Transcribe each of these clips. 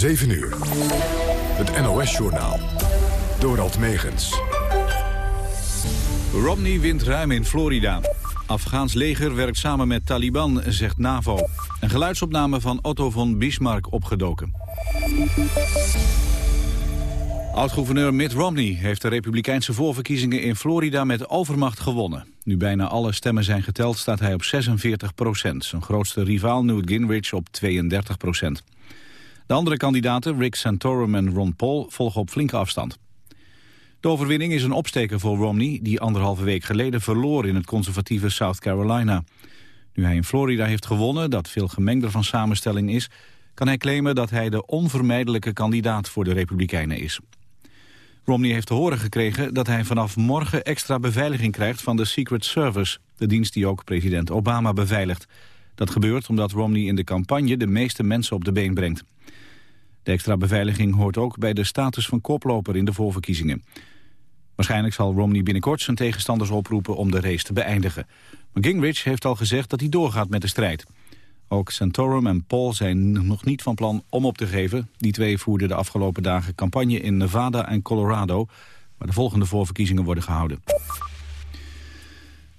7 uur. Het NOS-journaal. Dorald Megens. Romney wint ruim in Florida. Afghaans leger werkt samen met Taliban, zegt NAVO. Een geluidsopname van Otto von Bismarck opgedoken. Oud-gouverneur Mitt Romney heeft de republikeinse voorverkiezingen in Florida met overmacht gewonnen. Nu bijna alle stemmen zijn geteld staat hij op 46 procent. Zijn grootste rivaal Newt Gingrich op 32 procent. De andere kandidaten, Rick Santorum en Ron Paul, volgen op flinke afstand. De overwinning is een opsteker voor Romney... die anderhalve week geleden verloor in het conservatieve South Carolina. Nu hij in Florida heeft gewonnen, dat veel gemengder van samenstelling is... kan hij claimen dat hij de onvermijdelijke kandidaat voor de Republikeinen is. Romney heeft te horen gekregen dat hij vanaf morgen extra beveiliging krijgt van de Secret Service, de dienst die ook president Obama beveiligt. Dat gebeurt omdat Romney in de campagne de meeste mensen op de been brengt. De extra beveiliging hoort ook bij de status van koploper in de voorverkiezingen. Waarschijnlijk zal Romney binnenkort zijn tegenstanders oproepen om de race te beëindigen. Maar Gingrich heeft al gezegd dat hij doorgaat met de strijd. Ook Santorum en Paul zijn nog niet van plan om op te geven. Die twee voerden de afgelopen dagen campagne in Nevada en Colorado... waar de volgende voorverkiezingen worden gehouden.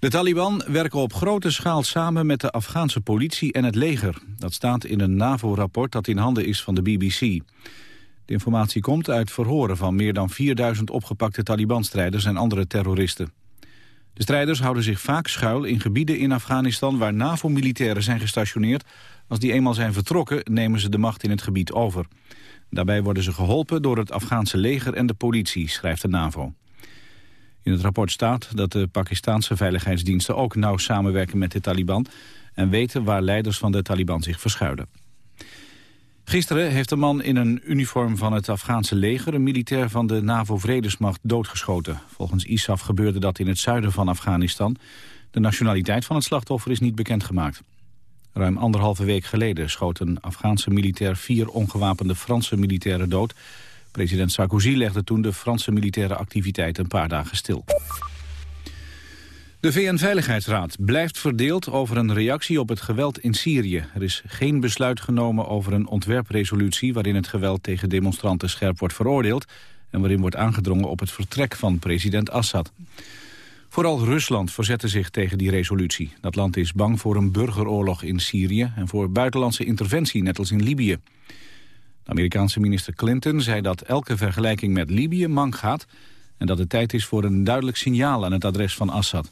De Taliban werken op grote schaal samen met de Afghaanse politie en het leger. Dat staat in een NAVO-rapport dat in handen is van de BBC. De informatie komt uit verhoren van meer dan 4000 opgepakte Taliban-strijders en andere terroristen. De strijders houden zich vaak schuil in gebieden in Afghanistan waar NAVO-militairen zijn gestationeerd. Als die eenmaal zijn vertrokken, nemen ze de macht in het gebied over. Daarbij worden ze geholpen door het Afghaanse leger en de politie, schrijft de NAVO. In het rapport staat dat de Pakistanse veiligheidsdiensten ook nauw samenwerken met de Taliban... en weten waar leiders van de Taliban zich verschuilen. Gisteren heeft een man in een uniform van het Afghaanse leger... een militair van de NAVO-vredesmacht doodgeschoten. Volgens ISAF gebeurde dat in het zuiden van Afghanistan. De nationaliteit van het slachtoffer is niet bekendgemaakt. Ruim anderhalve week geleden schoot een Afghaanse militair... vier ongewapende Franse militairen dood. President Sarkozy legde toen de Franse militaire activiteit een paar dagen stil. De VN-veiligheidsraad blijft verdeeld over een reactie op het geweld in Syrië. Er is geen besluit genomen over een ontwerpresolutie... waarin het geweld tegen demonstranten scherp wordt veroordeeld... en waarin wordt aangedrongen op het vertrek van president Assad. Vooral Rusland verzette zich tegen die resolutie. Dat land is bang voor een burgeroorlog in Syrië... en voor buitenlandse interventie, net als in Libië. Amerikaanse minister Clinton zei dat elke vergelijking met Libië mank gaat... en dat het tijd is voor een duidelijk signaal aan het adres van Assad.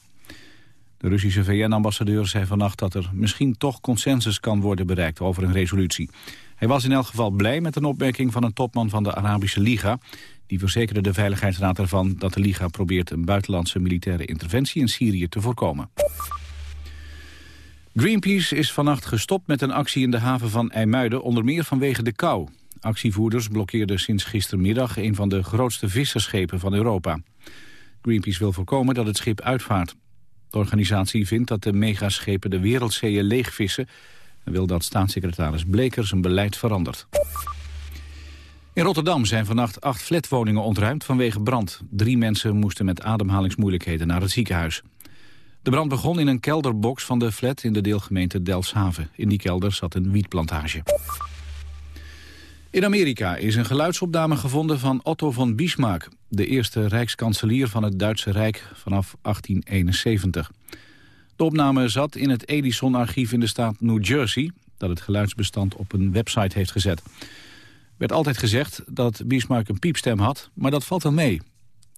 De Russische VN-ambassadeur zei vannacht dat er misschien toch consensus kan worden bereikt over een resolutie. Hij was in elk geval blij met een opmerking van een topman van de Arabische Liga. Die verzekerde de Veiligheidsraad ervan dat de Liga probeert een buitenlandse militaire interventie in Syrië te voorkomen. Greenpeace is vannacht gestopt met een actie in de haven van IJmuiden, onder meer vanwege de kou. Actievoerders blokkeerden sinds gistermiddag een van de grootste visserschepen van Europa. Greenpeace wil voorkomen dat het schip uitvaart. De organisatie vindt dat de megaschepen de wereldzeeën leegvissen... en wil dat staatssecretaris Bleker zijn beleid verandert. In Rotterdam zijn vannacht acht flatwoningen ontruimd vanwege brand. Drie mensen moesten met ademhalingsmoeilijkheden naar het ziekenhuis. De brand begon in een kelderbox van de flat in de deelgemeente Delfshaven. In die kelder zat een wietplantage. In Amerika is een geluidsopname gevonden van Otto von Bismarck... de eerste rijkskanselier van het Duitse Rijk vanaf 1871. De opname zat in het Edison-archief in de staat New Jersey... dat het geluidsbestand op een website heeft gezet. Er werd altijd gezegd dat Bismarck een piepstem had, maar dat valt wel mee.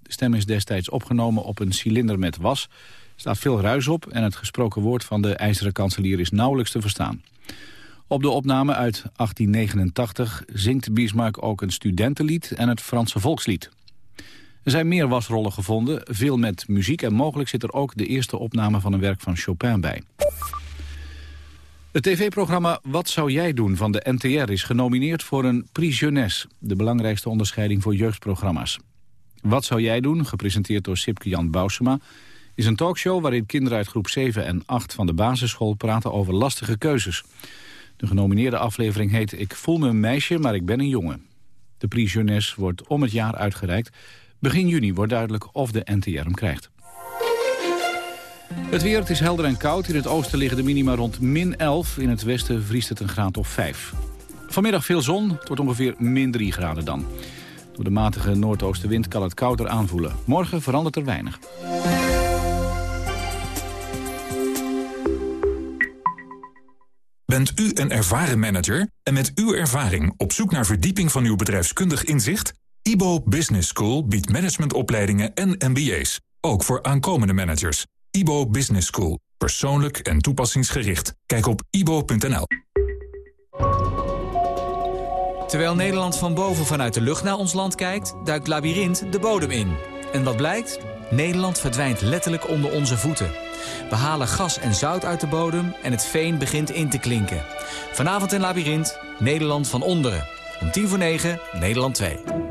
De stem is destijds opgenomen op een cilinder met was. Er staat veel ruis op en het gesproken woord van de ijzeren kanselier is nauwelijks te verstaan. Op de opname uit 1889 zingt Bismarck ook een studentenlied en het Franse volkslied. Er zijn meer wasrollen gevonden, veel met muziek... en mogelijk zit er ook de eerste opname van een werk van Chopin bij. Het tv-programma Wat zou jij doen van de NTR is genomineerd voor een Prix Jeunesse... de belangrijkste onderscheiding voor jeugdprogramma's. Wat zou jij doen, gepresenteerd door Sipke Jan Bousema... is een talkshow waarin kinderen uit groep 7 en 8 van de basisschool praten over lastige keuzes... De genomineerde aflevering heet Ik voel me een meisje, maar ik ben een jongen. De Prix Jeunesse wordt om het jaar uitgereikt. Begin juni wordt duidelijk of de NTR hem krijgt. Het weer, is helder en koud. In het oosten liggen de minima rond min 11. In het westen vriest het een graad of 5. Vanmiddag veel zon, het wordt ongeveer min 3 graden dan. Door de matige noordoostenwind kan het kouder aanvoelen. Morgen verandert er weinig. Bent u een ervaren manager en met uw ervaring op zoek naar verdieping van uw bedrijfskundig inzicht? IBO Business School biedt managementopleidingen en MBA's, ook voor aankomende managers. IBO Business School, persoonlijk en toepassingsgericht. Kijk op ibo.nl. Terwijl Nederland van boven vanuit de lucht naar ons land kijkt, duikt Labyrinth de bodem in. En wat blijkt? Nederland verdwijnt letterlijk onder onze voeten. We halen gas en zout uit de bodem en het veen begint in te klinken. Vanavond in Labyrinth, Nederland van onderen. Om tien voor negen, Nederland 2.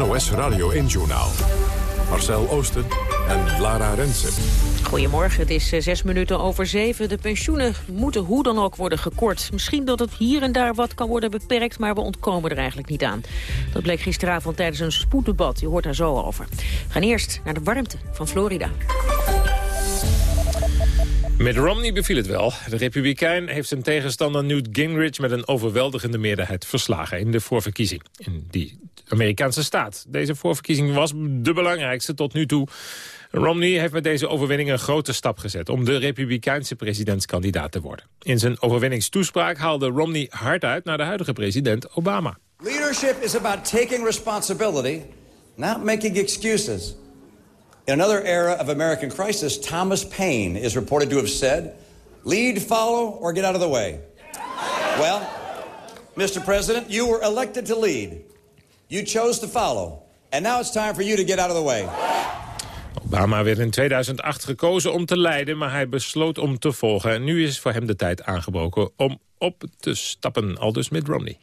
NOS Radio 1-journaal. Marcel Oosten en Lara Rensen. Goedemorgen, het is eh, zes minuten over zeven. De pensioenen moeten hoe dan ook worden gekort. Misschien dat het hier en daar wat kan worden beperkt... maar we ontkomen er eigenlijk niet aan. Dat bleek gisteravond tijdens een spoeddebat. Je hoort daar zo over. We gaan eerst naar de warmte van Florida. Met Romney beviel het wel. De republikein heeft zijn tegenstander Newt Gingrich... met een overweldigende meerderheid verslagen in de voorverkiezing. In die Amerikaanse staat. Deze voorverkiezing was de belangrijkste tot nu toe. Romney heeft met deze overwinning een grote stap gezet... om de republikeinse presidentskandidaat te worden. In zijn overwinningstoespraak haalde Romney hard uit naar de huidige president Obama. Leadership is about taking responsibility, not making excuses. In another era of American crisis, Thomas Paine is reported to have said, lead, follow, or get out of the way. Well, Mr. President, you were elected to lead. You chose to follow. And now it's time for you to get out of the way. Obama werd in 2008 gekozen om te leiden, maar hij besloot om te volgen. En nu is voor hem de tijd aangebroken om op te stappen, al dus met Romney.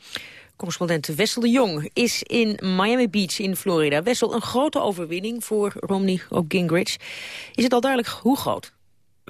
Correspondent Wessel de Jong is in Miami Beach in Florida. Wessel, een grote overwinning voor Romney op Gingrich. Is het al duidelijk hoe groot?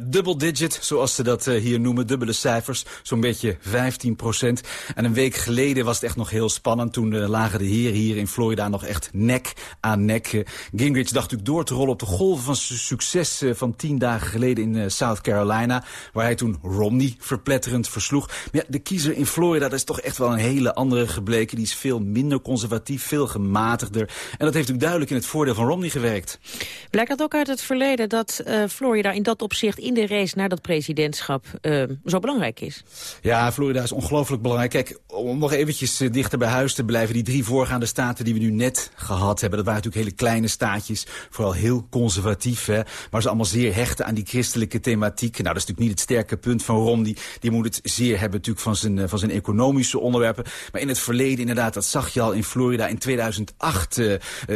Double digit, zoals ze dat uh, hier noemen, dubbele cijfers. Zo'n beetje 15 procent. En een week geleden was het echt nog heel spannend. Toen uh, lagen de heren hier in Florida nog echt nek aan nek. Uh, Gingrich dacht natuurlijk door te rollen op de golven van succes van tien dagen geleden in South Carolina. Waar hij toen Romney verpletterend versloeg. Maar ja, de kiezer in Florida, dat is toch echt wel een hele andere gebleken. Die is veel minder conservatief, veel gematigder. En dat heeft natuurlijk duidelijk in het voordeel van Romney gewerkt. Blijkt dat ook uit het verleden dat Florida in dat opzicht in de race naar dat presidentschap uh, zo belangrijk is. Ja, Florida is ongelooflijk belangrijk. Kijk, om nog eventjes uh, dichter bij huis te blijven... die drie voorgaande staten die we nu net gehad hebben... dat waren natuurlijk hele kleine staatjes, vooral heel conservatief... Hè, maar ze allemaal zeer hechten aan die christelijke thematiek. Nou, dat is natuurlijk niet het sterke punt van Romney. Die moet het zeer hebben natuurlijk van zijn, uh, van zijn economische onderwerpen. Maar in het verleden, inderdaad, dat zag je al in Florida in 2008...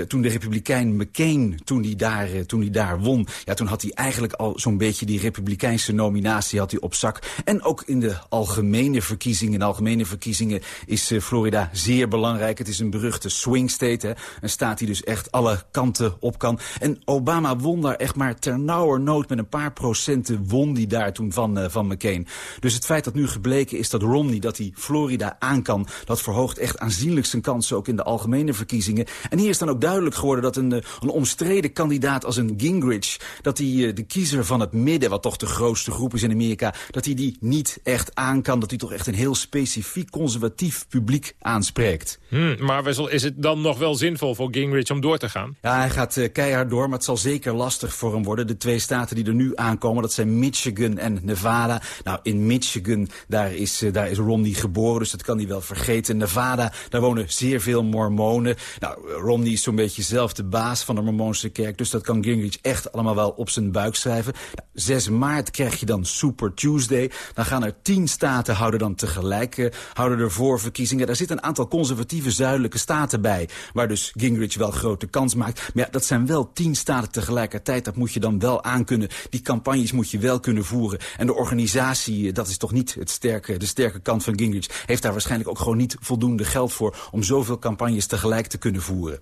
toen de republikein McCain, toen die daar, toen die daar won... ja, toen had hij eigenlijk al zo'n beetje die republikeinse nominatie had hij op zak. En ook in de algemene verkiezingen. In de algemene verkiezingen is uh, Florida zeer belangrijk. Het is een beruchte swing state. Hè? Een staat die dus echt alle kanten op kan. En Obama won daar echt maar ternauwernood met een paar procenten won die daar toen van, uh, van McCain. Dus het feit dat nu gebleken is dat Romney, dat hij Florida aan kan... dat verhoogt echt aanzienlijk zijn kansen ook in de algemene verkiezingen. En hier is dan ook duidelijk geworden dat een, eh, een omstreden kandidaat als een Gingrich... dat hij de kiezer van het midden, wat toch de grootste groep is in Amerika... dat hij die niet echt aan kan. Dat hij toch echt een heel specifiek conservatief publiek aanspreekt. Hmm, maar Wessel, is het dan nog wel zinvol voor Gingrich om door te gaan? Ja, hij gaat uh, keihard door, maar het zal zeker lastig voor hem worden. De twee staten die er nu aankomen, dat zijn Michigan en Nevada. Nou, in Michigan, daar is, uh, daar is Romney geboren, dus dat kan hij wel vergeten. Nevada, daar wonen zeer veel mormonen. Nou, Romney is zo'n beetje zelf de baas van de mormoonse kerk... dus dat kan Gingrich echt allemaal wel op zijn buik schrijven. Nou, 6 maart krijg je dan Super Tuesday. Dan gaan er tien staten houden dan tegelijk uh, houden er voorverkiezingen. Daar zit een aantal conservatieve zuidelijke staten bij... waar dus Gingrich wel grote kans maakt. Maar ja, dat zijn wel tien staten tegelijkertijd. Dat moet je dan wel aankunnen. Die campagnes moet je wel kunnen voeren. En de organisatie, dat is toch niet het sterke, de sterke kant van Gingrich... heeft daar waarschijnlijk ook gewoon niet voldoende geld voor... om zoveel campagnes tegelijk te kunnen voeren.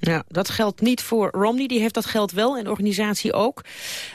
Ja, dat geldt niet voor Romney. Die heeft dat geld wel en de organisatie ook.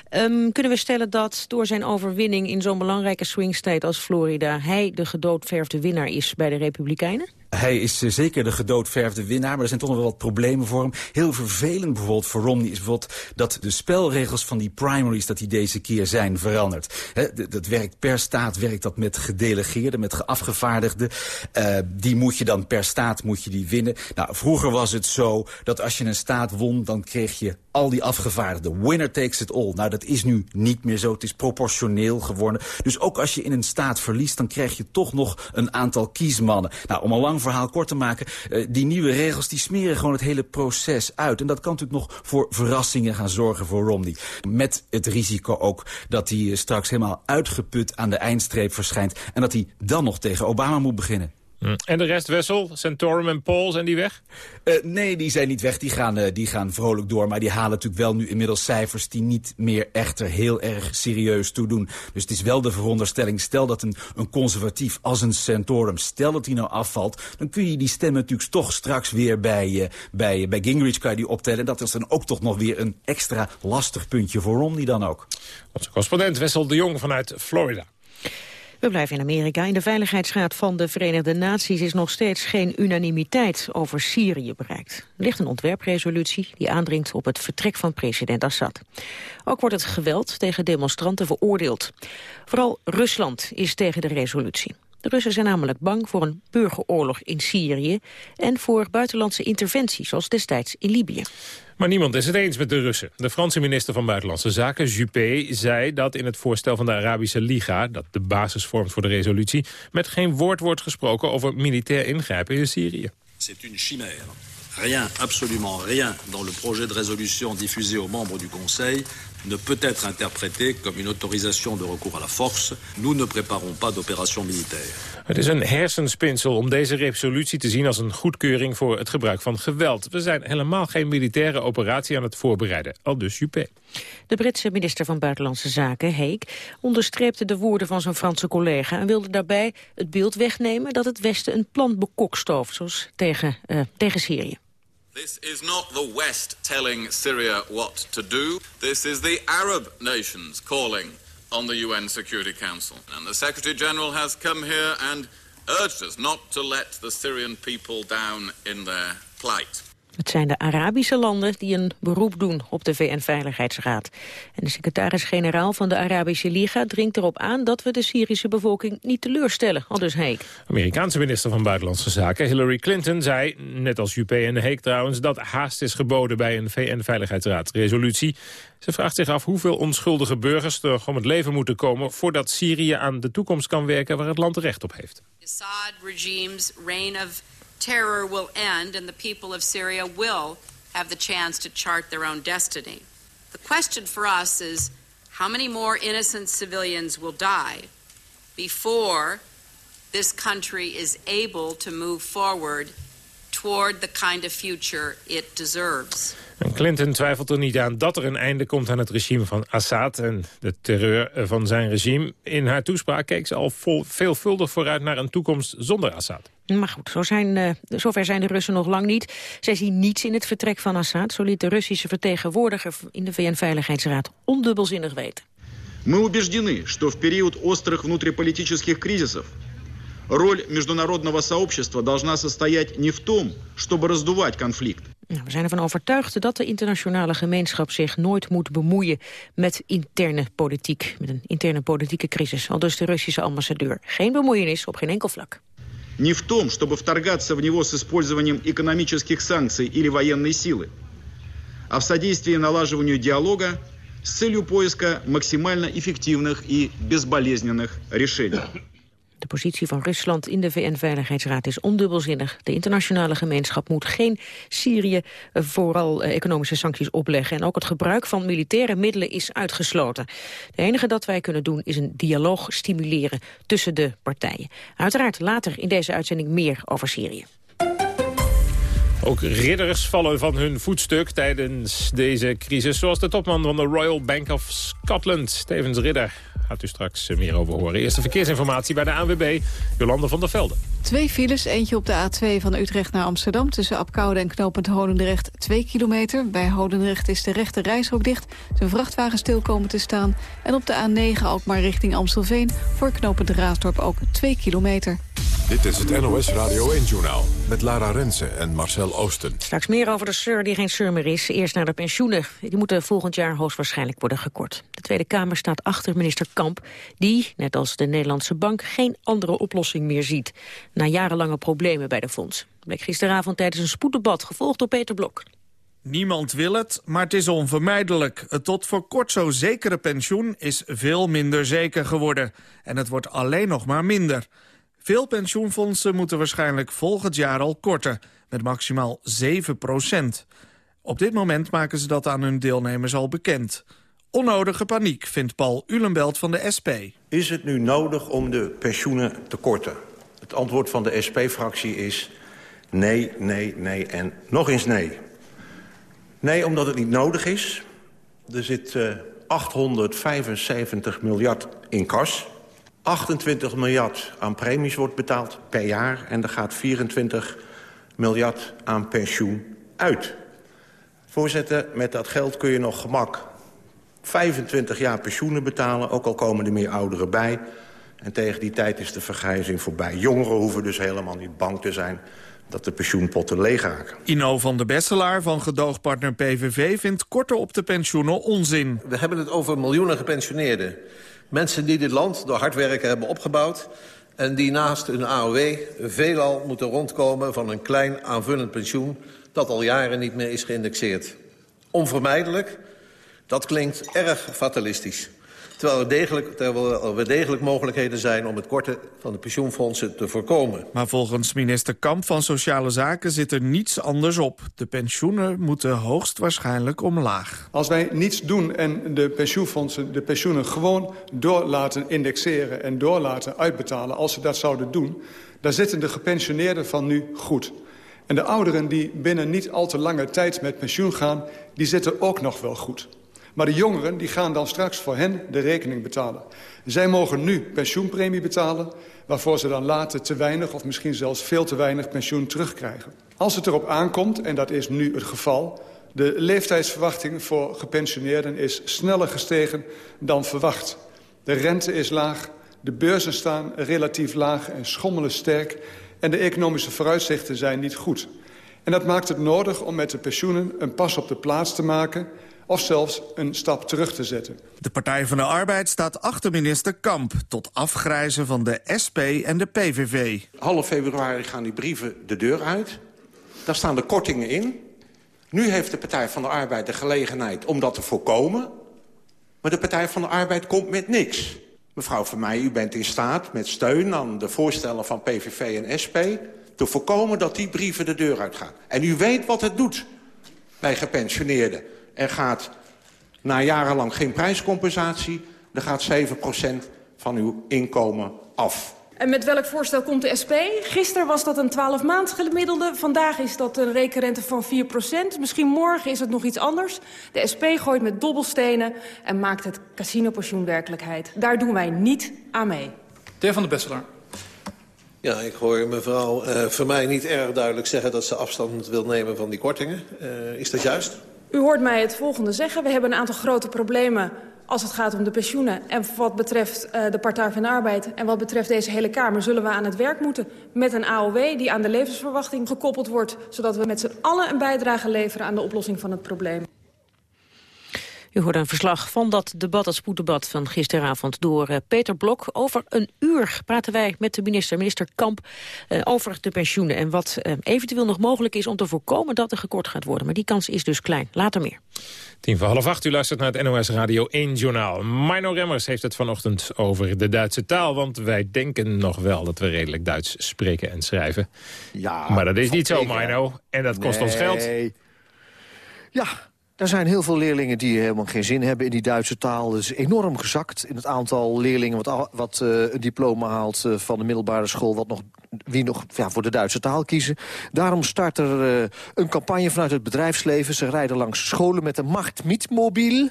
Um, kunnen we stellen dat door zijn overwinning in zo'n belangrijke swing state als Florida... hij de gedoodverfde winnaar is bij de Republikeinen? Hij is uh, zeker de gedoodverfde winnaar, maar er zijn toch nog wel wat problemen voor hem. Heel vervelend bijvoorbeeld voor Romney is bijvoorbeeld dat de spelregels van die primaries... dat die deze keer zijn veranderd. Dat werkt per staat werkt dat met gedelegeerden, met geafgevaardigden. Uh, die moet je dan per staat moet je die winnen. Nou, vroeger was het zo dat als je een staat won, dan kreeg je al die afgevaardigden. Winner takes it all. Nou, dat is nu niet meer zo. Het is proportioneel geworden. Dus ook als je in een staat verliest, dan krijg je toch nog een aantal kiesmannen. Nou, om een lang verhaal kort te maken, uh, die nieuwe regels die smeren gewoon het hele proces uit. En dat kan natuurlijk nog voor verrassingen gaan zorgen voor Romney. Met het risico ook dat hij uh, straks helemaal uitgeput aan de eindstreep verschijnt. En dat hij dan nog tegen Obama moet beginnen. Hm. En de rest Wessel, Santorum en Paul, zijn die weg? Uh, nee, die zijn niet weg. Die gaan, uh, die gaan vrolijk door. Maar die halen natuurlijk wel nu inmiddels cijfers... die niet meer echter heel erg serieus toedoen. Dus het is wel de veronderstelling... stel dat een, een conservatief als een Santorum... stel dat die nou afvalt... dan kun je die stemmen natuurlijk toch straks weer bij, uh, bij, bij Gingrich kan je die optellen. En dat is dan ook toch nog weer een extra lastig puntje voor Romney dan ook. Onze correspondent Wessel de Jong vanuit Florida. We blijven in Amerika. In de Veiligheidsraad van de Verenigde Naties is nog steeds geen unanimiteit over Syrië bereikt. Er ligt een ontwerpresolutie die aandringt op het vertrek van president Assad. Ook wordt het geweld tegen demonstranten veroordeeld. Vooral Rusland is tegen de resolutie. De Russen zijn namelijk bang voor een burgeroorlog in Syrië... en voor buitenlandse interventies, zoals destijds in Libië. Maar niemand is het eens met de Russen. De Franse minister van Buitenlandse Zaken, Juppé, zei dat in het voorstel van de Arabische Liga... dat de basis vormt voor de resolutie... met geen woord wordt gesproken over militair ingrijpen in Syrië. C'est une chimère. Rien, absolument rien, dans le projet de résolution diffusé aux membres du Conseil ne peut être interprété comme une autorisation de recours à la force. Nous ne préparons pas d'opération militaire. Het is een hersenspinsel om deze resolutie te zien als een goedkeuring voor het gebruik van geweld. We zijn helemaal geen militaire operatie aan het voorbereiden, al dus Juppé. De Britse minister van Buitenlandse Zaken, Heek, onderstreepte de woorden van zijn Franse collega en wilde daarbij het beeld wegnemen dat het Westen een plan bekokstooft, zoals tegen, uh, tegen Syrië. This is not the West telling Syria what to do. This is the Arab nations calling on the UN Security Council. And the Secretary General has come here and urged us not to let the Syrian people down in their plight. Het zijn de Arabische landen die een beroep doen op de VN-veiligheidsraad. En de secretaris-generaal van de Arabische Liga dringt erop aan... dat we de Syrische bevolking niet teleurstellen, al dus Heek. Amerikaanse minister van Buitenlandse Zaken Hillary Clinton zei, net als Juppé en Heek trouwens... dat haast is geboden bij een VN-veiligheidsraad-resolutie. Ze vraagt zich af hoeveel onschuldige burgers er om het leven moeten komen... voordat Syrië aan de toekomst kan werken waar het land recht op heeft. Assad regime's reign of terror will end and the people of Syria will have the chance to chart their own destiny. The question for us is how many more innocent civilians will die before this country is able to move forward toward the kind of future it deserves. En Clinton twijfelt er niet aan dat er een einde komt aan het regime van Assad en de terreur van zijn regime. In haar toespraak keek ze al vol, veelvuldig vooruit naar een toekomst zonder Assad. Maar goed, zo zijn, uh, zover zijn de Russen nog lang niet. Zij zien niets in het vertrek van Assad. Zo liet de Russische vertegenwoordiger in de VN-veiligheidsraad ondubbelzinnig weten. Мы убеждены, что в период острых внутриполитических кризисов роль международного сообщества должна состоять не в том, чтобы раздувать конфликт. We zijn ervan overtuigd dat de internationale gemeenschap zich nooit moet bemoeien met interne politiek, met een interne politieke crisis. Al dus de Russische ambassadeur. Geen bemoeienis op geen enkel vlak. Не в том, чтобы вторгаться в него с использованием экономических санкций или военной силы, а в содействии налаживанию диалога с целью поиска максимально эффективных и безболезненных решений. De positie van Rusland in de VN-veiligheidsraad is ondubbelzinnig. De internationale gemeenschap moet geen Syrië vooral eh, economische sancties opleggen. En ook het gebruik van militaire middelen is uitgesloten. Het enige dat wij kunnen doen is een dialoog stimuleren tussen de partijen. Uiteraard later in deze uitzending meer over Syrië. Ook ridders vallen van hun voetstuk tijdens deze crisis... zoals de topman van de Royal Bank of Scotland, Stevens Ridder. Gaat u straks meer over horen. Eerste verkeersinformatie bij de ANWB, Jolande van der Velde. Twee files, eentje op de A2 van Utrecht naar Amsterdam... tussen Apkoude en knooppunt Hodendrecht 2 kilometer. Bij Hodendrecht is de rechte reishok dicht. Zijn vrachtwagen stil komen te staan. En op de A9 Alkmaar richting Amstelveen... voor knooppunt Raasdorp ook 2 kilometer. Dit is het NOS Radio 1-journaal met Lara Rensen en Marcel Oosten. Straks meer over de sur die geen sur meer is. Eerst naar de pensioenen. Die moeten volgend jaar hoogstwaarschijnlijk worden gekort. De Tweede Kamer staat achter minister Kamp... die, net als de Nederlandse Bank, geen andere oplossing meer ziet. Na jarenlange problemen bij de fonds. Bleek gisteravond tijdens een spoeddebat, gevolgd door Peter Blok. Niemand wil het, maar het is onvermijdelijk. Het tot voor kort zo zekere pensioen is veel minder zeker geworden. En het wordt alleen nog maar minder. Veel pensioenfondsen moeten waarschijnlijk volgend jaar al korten, met maximaal 7 procent. Op dit moment maken ze dat aan hun deelnemers al bekend. Onnodige paniek, vindt Paul Ulenbelt van de SP. Is het nu nodig om de pensioenen te korten? Het antwoord van de SP-fractie is nee, nee, nee en nog eens nee. Nee, omdat het niet nodig is. Er zit uh, 875 miljard in kas. 28 miljard aan premies wordt betaald per jaar... en er gaat 24 miljard aan pensioen uit. Voorzitter, met dat geld kun je nog gemak 25 jaar pensioenen betalen... ook al komen er meer ouderen bij. En tegen die tijd is de vergrijzing voorbij. Jongeren hoeven dus helemaal niet bang te zijn dat de pensioenpotten leeg raken. Ino van der Besselaar van gedoogpartner PVV vindt korter op de pensioenen onzin. We hebben het over miljoenen gepensioneerden. Mensen die dit land door hard werken hebben opgebouwd... en die naast hun AOW veelal moeten rondkomen van een klein aanvullend pensioen... dat al jaren niet meer is geïndexeerd. Onvermijdelijk, dat klinkt erg fatalistisch. Terwijl er, degelijk, terwijl er degelijk mogelijkheden zijn om het korten van de pensioenfondsen te voorkomen. Maar volgens minister Kamp van Sociale Zaken zit er niets anders op. De pensioenen moeten hoogstwaarschijnlijk omlaag. Als wij niets doen en de pensioenfondsen de pensioenen gewoon door laten indexeren en door laten uitbetalen, als ze dat zouden doen, dan zitten de gepensioneerden van nu goed. En de ouderen die binnen niet al te lange tijd met pensioen gaan, die zitten ook nog wel goed. Maar de jongeren die gaan dan straks voor hen de rekening betalen. Zij mogen nu pensioenpremie betalen... waarvoor ze dan later te weinig of misschien zelfs veel te weinig pensioen terugkrijgen. Als het erop aankomt, en dat is nu het geval... de leeftijdsverwachting voor gepensioneerden is sneller gestegen dan verwacht. De rente is laag, de beurzen staan relatief laag en schommelen sterk... en de economische vooruitzichten zijn niet goed. En dat maakt het nodig om met de pensioenen een pas op de plaats te maken of zelfs een stap terug te zetten. De Partij van de Arbeid staat achter minister Kamp... tot afgrijzen van de SP en de PVV. Half februari gaan die brieven de deur uit. Daar staan de kortingen in. Nu heeft de Partij van de Arbeid de gelegenheid om dat te voorkomen. Maar de Partij van de Arbeid komt met niks. Mevrouw Vermeij, u bent in staat met steun aan de voorstellen van PVV en SP... te voorkomen dat die brieven de deur uitgaan. En u weet wat het doet bij gepensioneerden. Er gaat na jarenlang geen prijscompensatie. Er gaat 7% van uw inkomen af. En met welk voorstel komt de SP? Gisteren was dat een 12 maand gemiddelde. Vandaag is dat een rekenrente van 4% Misschien morgen is het nog iets anders. De SP gooit met dobbelstenen en maakt het casinopensioen werkelijkheid. Daar doen wij niet aan mee. De heer Van der Besselaar. Ja, ik hoor mevrouw uh, voor mij niet erg duidelijk zeggen... dat ze afstand wil nemen van die kortingen. Uh, is dat juist? U hoort mij het volgende zeggen. We hebben een aantal grote problemen als het gaat om de pensioenen. En wat betreft uh, de Partij van de Arbeid en wat betreft deze hele Kamer... zullen we aan het werk moeten met een AOW die aan de levensverwachting gekoppeld wordt... zodat we met z'n allen een bijdrage leveren aan de oplossing van het probleem. U hoorde een verslag van dat debat, dat spoeddebat van gisteravond... door uh, Peter Blok. Over een uur praten wij met de minister, minister Kamp... Uh, over de pensioenen en wat uh, eventueel nog mogelijk is... om te voorkomen dat er gekort gaat worden. Maar die kans is dus klein. Later meer. Tien voor half acht, u luistert naar het NOS Radio 1 Journaal. Mino Remmers heeft het vanochtend over de Duitse taal... want wij denken nog wel dat we redelijk Duits spreken en schrijven. Ja, maar dat is niet zo, Mino. En dat kost nee. ons geld. Ja, er zijn heel veel leerlingen die helemaal geen zin hebben in die Duitse taal. Het is enorm gezakt in het aantal leerlingen wat, wat uh, een diploma haalt uh, van de middelbare school. Wat nog, wie nog ja, voor de Duitse taal kiezen. Daarom start er uh, een campagne vanuit het bedrijfsleven. Ze rijden langs scholen met een macht-mietmobiel.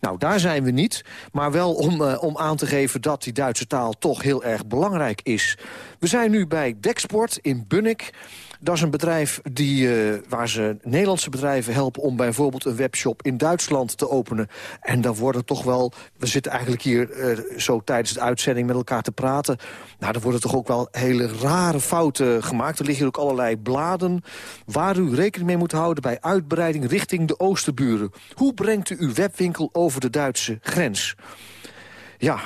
Nou, daar zijn we niet. Maar wel om, om aan te geven dat die Duitse taal toch heel erg belangrijk is. We zijn nu bij Dexport in Bunnik. Dat is een bedrijf die, uh, waar ze Nederlandse bedrijven helpen... om bijvoorbeeld een webshop in Duitsland te openen. En dan worden toch wel... We zitten eigenlijk hier uh, zo tijdens de uitzending met elkaar te praten. Nou, er worden toch ook wel hele rare fouten gemaakt. Er liggen hier ook allerlei bladen waar u rekening mee moet houden... bij uitbreiding richting de oosterburen. Hoe brengt u uw webwinkel over de Duitse grens? Ja,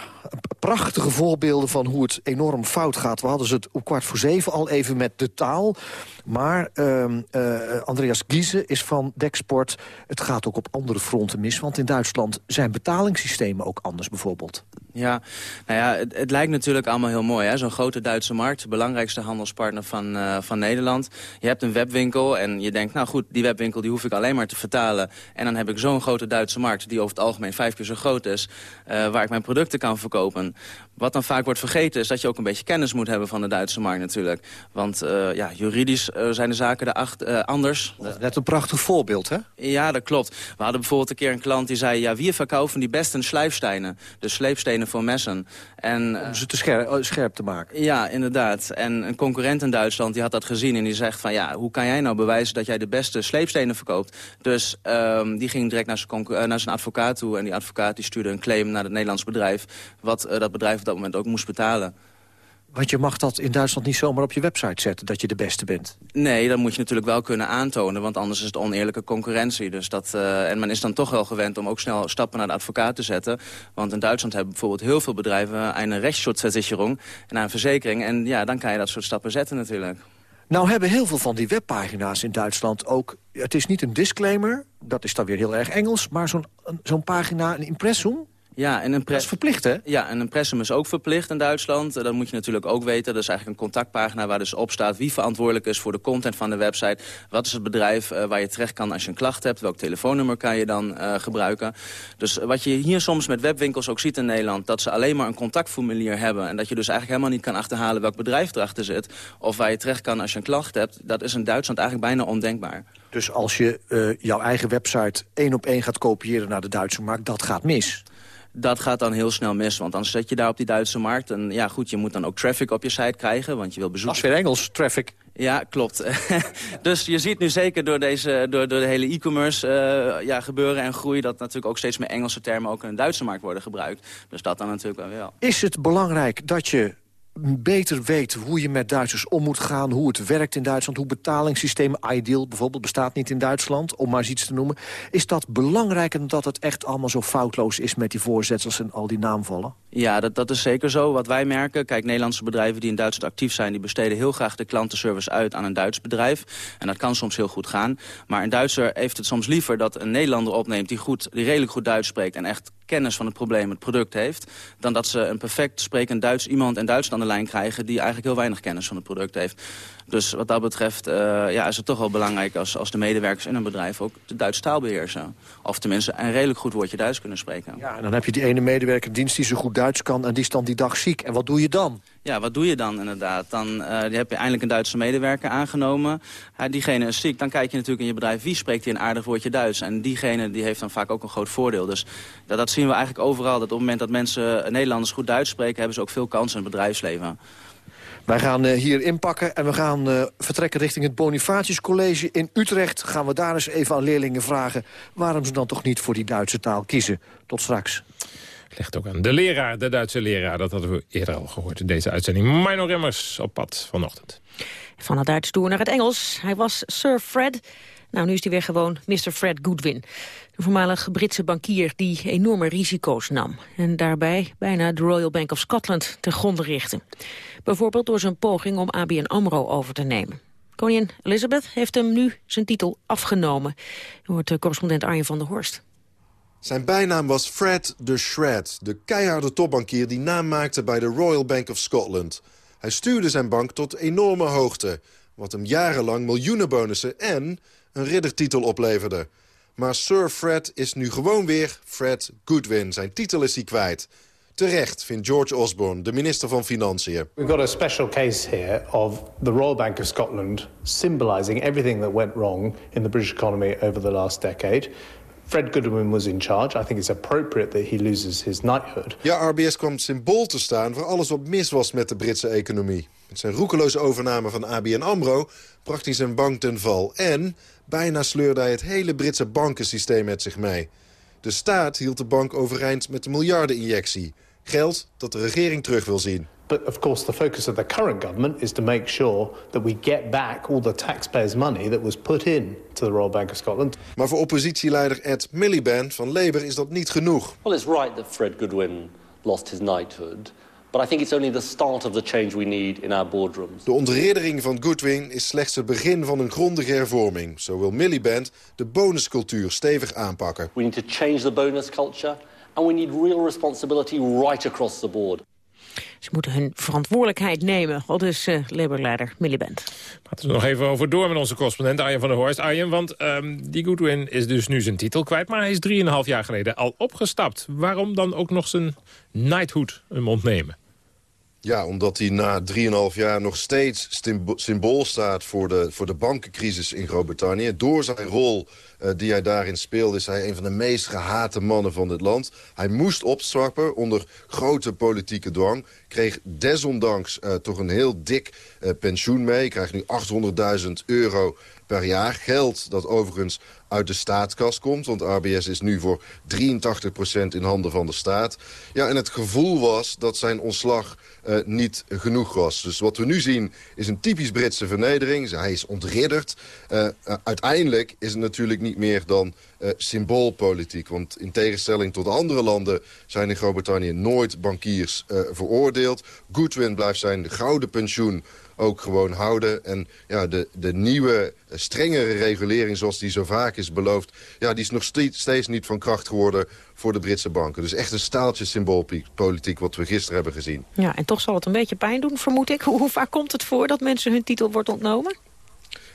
prachtige voorbeelden van hoe het enorm fout gaat. We hadden ze het op kwart voor zeven al even met de taal. Maar uh, uh, Andreas Giese is van Dexport. Het gaat ook op andere fronten mis. Want in Duitsland zijn betalingssystemen ook anders bijvoorbeeld. Ja, nou ja, het, het lijkt natuurlijk allemaal heel mooi. Zo'n grote Duitse markt, belangrijkste handelspartner van, uh, van Nederland. Je hebt een webwinkel en je denkt, nou goed, die webwinkel die hoef ik alleen maar te vertalen. En dan heb ik zo'n grote Duitse markt, die over het algemeen vijf keer zo groot is... Uh, waar ik mijn producten kan verkopen verkopen. Wat dan vaak wordt vergeten is dat je ook een beetje kennis moet hebben van de Duitse markt natuurlijk. Want uh, ja, juridisch uh, zijn de zaken er acht, uh, anders. Net een prachtig voorbeeld, hè? Ja, dat klopt. We hadden bijvoorbeeld een keer een klant die zei... ja, wie verkopen die beste slijpstenen? Dus sleepstenen voor messen. En, Om ze te scherp, scherp te maken. Ja, inderdaad. En een concurrent in Duitsland die had dat gezien en die zegt van... ja, hoe kan jij nou bewijzen dat jij de beste sleepstenen verkoopt? Dus um, die ging direct naar zijn, naar zijn advocaat toe... en die advocaat die stuurde een claim naar het Nederlands bedrijf... wat dat bedrijf dat moment ook moest betalen. Want je mag dat in Duitsland niet zomaar op je website zetten... dat je de beste bent. Nee, dat moet je natuurlijk wel kunnen aantonen... want anders is het oneerlijke concurrentie. Dus dat, uh, en men is dan toch wel gewend om ook snel stappen naar de advocaat te zetten. Want in Duitsland hebben bijvoorbeeld heel veel bedrijven... een rechtsschutzversicherung en een verzekering. En ja, dan kan je dat soort stappen zetten natuurlijk. Nou hebben heel veel van die webpagina's in Duitsland ook... het is niet een disclaimer, dat is dan weer heel erg Engels... maar zo'n zo'n pagina, een impressum... Ja, en een dat is verplicht, hè? Ja, een impressum is ook verplicht in Duitsland. Dat moet je natuurlijk ook weten. Dat is eigenlijk een contactpagina waar dus op staat... wie verantwoordelijk is voor de content van de website. Wat is het bedrijf uh, waar je terecht kan als je een klacht hebt? Welk telefoonnummer kan je dan uh, gebruiken? Dus wat je hier soms met webwinkels ook ziet in Nederland... dat ze alleen maar een contactformulier hebben... en dat je dus eigenlijk helemaal niet kan achterhalen welk bedrijf erachter zit... of waar je terecht kan als je een klacht hebt. Dat is in Duitsland eigenlijk bijna ondenkbaar. Dus als je uh, jouw eigen website één op één gaat kopiëren naar de Duitse markt... dat gaat mis? Dat gaat dan heel snel mis. Want dan zet je daar op die Duitse markt. En ja, goed, je moet dan ook traffic op je site krijgen. Want je wil bezoek... Dat is weer Engels, traffic. Ja, klopt. dus je ziet nu zeker door, deze, door, door de hele e-commerce uh, ja, gebeuren en groei... dat natuurlijk ook steeds meer Engelse termen ook in de Duitse markt worden gebruikt. Dus dat dan natuurlijk wel wel. Is het belangrijk dat je beter weet hoe je met Duitsers om moet gaan... hoe het werkt in Duitsland, hoe betalingssystemen... Ideal bijvoorbeeld bestaat niet in Duitsland, om maar eens iets te noemen. Is dat belangrijker dat het echt allemaal zo foutloos is... met die voorzetsels en al die naamvallen? Ja, dat, dat is zeker zo. Wat wij merken, kijk, Nederlandse bedrijven die in Duitsland actief zijn... die besteden heel graag de klantenservice uit aan een Duits bedrijf. En dat kan soms heel goed gaan. Maar een Duitser heeft het soms liever dat een Nederlander opneemt... die, goed, die redelijk goed Duits spreekt en echt kennis van het probleem, het product heeft... dan dat ze een perfect sprekend Duits iemand in Duitsland aan de lijn krijgen... die eigenlijk heel weinig kennis van het product heeft. Dus wat dat betreft uh, ja, is het toch wel belangrijk als, als de medewerkers in een bedrijf... ook de Duitse taal beheersen. Of tenminste een redelijk goed woordje Duits kunnen spreken. Ja, en dan heb je die ene medewerker dienst die zo goed Duits kan... en die is dan die dag ziek. En wat doe je dan? Ja, wat doe je dan inderdaad? Dan uh, heb je eindelijk een Duitse medewerker aangenomen. Uh, diegene is ziek. Dan kijk je natuurlijk in je bedrijf wie spreekt hier een aardig woordje Duits. En diegene die heeft dan vaak ook een groot voordeel. Dus dat, dat zien we eigenlijk overal. Dat op het moment dat mensen Nederlanders goed Duits spreken... hebben ze ook veel kansen in het bedrijfsleven. Wij gaan uh, hier inpakken en we gaan uh, vertrekken richting het Bonifatius College in Utrecht. Gaan we daar eens even aan leerlingen vragen... waarom ze dan toch niet voor die Duitse taal kiezen. Tot straks. Ligt ook aan de leraar, de Duitse leraar. Dat hadden we eerder al gehoord in deze uitzending. Mino Remmers op pad vanochtend. Van het Duits door naar het Engels. Hij was Sir Fred... Nou, nu is hij weer gewoon Mr. Fred Goodwin. De voormalig Britse bankier die enorme risico's nam. En daarbij bijna de Royal Bank of Scotland ten gronde richtte. Bijvoorbeeld door zijn poging om ABN AMRO over te nemen. Koningin Elizabeth heeft hem nu zijn titel afgenomen. U hoort de correspondent Arjen van der Horst. Zijn bijnaam was Fred de Shred, de keiharde topbankier die naam maakte bij de Royal Bank of Scotland. Hij stuurde zijn bank tot enorme hoogte, wat hem jarenlang miljoenen bonussen en een riddertitel opleverde. Maar Sir Fred is nu gewoon weer Fred Goodwin. Zijn titel is hij kwijt. Terecht, vindt George Osborne, de minister van Financiën. We've got a special case here of the Royal Bank of Scotland symbolising everything that went wrong in the British economy over the last decade. Fred Goodwin was in charge. I think it's appropriate that he loses his knighthood. Ja, RBS kwam symbool te staan voor alles wat mis was met de Britse economie. Met zijn roekeloze overname van ABN AMRO bracht hij zijn bank ten val. En bijna sleurde hij het hele Britse bankensysteem met zich mee. De staat hield de bank overeind met een miljardeninjectie. Geld dat de regering terug wil zien. But of course, the focus of the current government is to make sure that we get back all the taxpayers' money that was put in to the Royal Bank of Scotland. Maar voor oppositieleider Ed Miliband van Labour is dat niet genoeg. Well, it's right that Fred Goodwin lost his knighthood. But I think it's only the start of the change we need in our boardrooms. De ontriddering van Goodwin is slechts het begin van een grondige hervorming. Zo wil Miliband de bonuscultuur stevig aanpakken. We need to change the bonus culture and we need real responsibility right across the board. Ze moeten hun verantwoordelijkheid nemen, al dus uh, Labour-leider Miliband. Laten we nog even over door met onze correspondent Arjen van der Horst. Arjen, want um, die Goodwin is dus nu zijn titel kwijt... maar hij is 3,5 jaar geleden al opgestapt. Waarom dan ook nog zijn knighthood hem ontnemen? Ja, omdat hij na 3,5 jaar nog steeds symbool staat voor de, voor de bankencrisis in Groot-Brittannië. Door zijn rol die hij daarin speelde is hij een van de meest gehate mannen van dit land. Hij moest opstappen onder grote politieke dwang. Kreeg desondanks uh, toch een heel dik uh, pensioen mee. Krijgt nu 800.000 euro per jaar. Geld dat overigens uit de staatskas komt. Want RBS is nu voor 83% in handen van de staat. Ja, en het gevoel was dat zijn ontslag niet genoeg was. Dus wat we nu zien is een typisch Britse vernedering. Hij is ontridderd. Uiteindelijk is het natuurlijk niet meer dan symboolpolitiek. Want in tegenstelling tot andere landen zijn in Groot-Brittannië nooit bankiers veroordeeld. Goodwin blijft zijn gouden pensioen ook gewoon houden. En ja, de, de nieuwe, strengere regulering zoals die zo vaak is beloofd... Ja, die is nog steeds niet van kracht geworden voor de Britse banken. Dus echt een staaltje symboolpolitiek wat we gisteren hebben gezien. Ja, en toch zal het een beetje pijn doen, vermoed ik. Hoe vaak komt het voor dat mensen hun titel wordt ontnomen?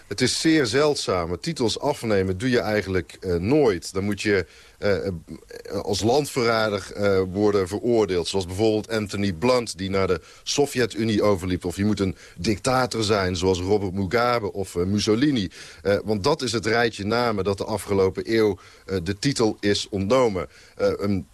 Het is zeer zeldzaam. Titels afnemen doe je eigenlijk uh, nooit. Dan moet je uh, als landverrader worden veroordeeld. Zoals bijvoorbeeld Anthony Blunt, die naar de Sovjet-Unie overliep. Of je moet een dictator zijn, zoals Robert Mugabe of Mussolini. want dat is het rijtje namen dat de afgelopen eeuw de titel is ontnomen. Um,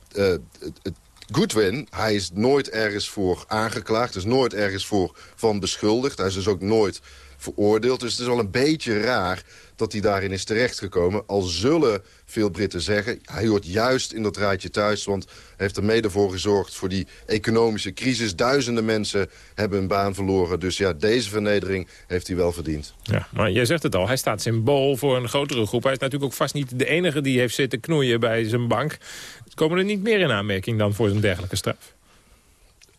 Goodwin, hij is nooit ergens voor aangeklaagd. is nooit ergens voor van beschuldigd. Hij is dus ook nooit veroordeeld. Dus het is wel een beetje raar dat hij daarin is terechtgekomen. Al zullen veel Britten zeggen, hij hoort juist in dat raadje thuis... want hij heeft er mede voor gezorgd voor die economische crisis. Duizenden mensen hebben een baan verloren. Dus ja, deze vernedering heeft hij wel verdiend. Ja, maar jij zegt het al, hij staat symbool voor een grotere groep. Hij is natuurlijk ook vast niet de enige die heeft zitten knoeien bij zijn bank. Komen er niet meer in aanmerking dan voor een dergelijke straf?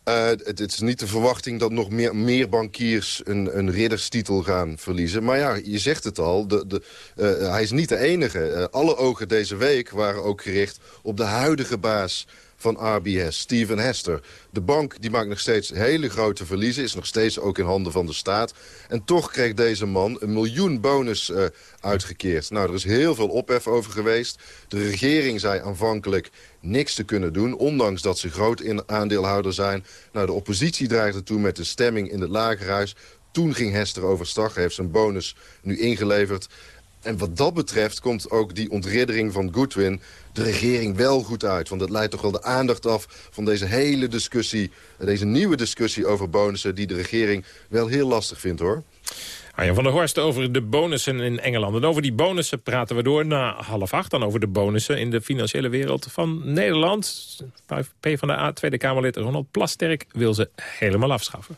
Uh, het, is niet de verwachting dat nog meer, meer bankiers een, een ridderstitel gaan verliezen. Maar ja, je zegt het al, de, de, uh, hij is niet de enige. Uh, alle ogen deze week waren ook gericht op de huidige baas van RBS, Steven Hester. De bank die maakt nog steeds hele grote verliezen, is nog steeds ook in handen van de staat. En toch kreeg deze man een miljoen bonus uh, uitgekeerd. Nou, er is heel veel ophef over geweest. De regering zei aanvankelijk niks te kunnen doen, ondanks dat ze groot aandeelhouder zijn. Nou, de oppositie dreigde toen met de stemming in het lagerhuis. Toen ging Hester overstag, heeft zijn bonus nu ingeleverd. En wat dat betreft komt ook die ontriddering van Goodwin de regering wel goed uit. Want het leidt toch wel de aandacht af van deze hele discussie... deze nieuwe discussie over bonussen die de regering wel heel lastig vindt, hoor. Arjan van der Horst over de bonussen in Engeland. En over die bonussen praten we door na half acht. Dan over de bonussen in de financiële wereld van Nederland. P van de A, Tweede Kamerlid Ronald Plasterk wil ze helemaal afschaffen.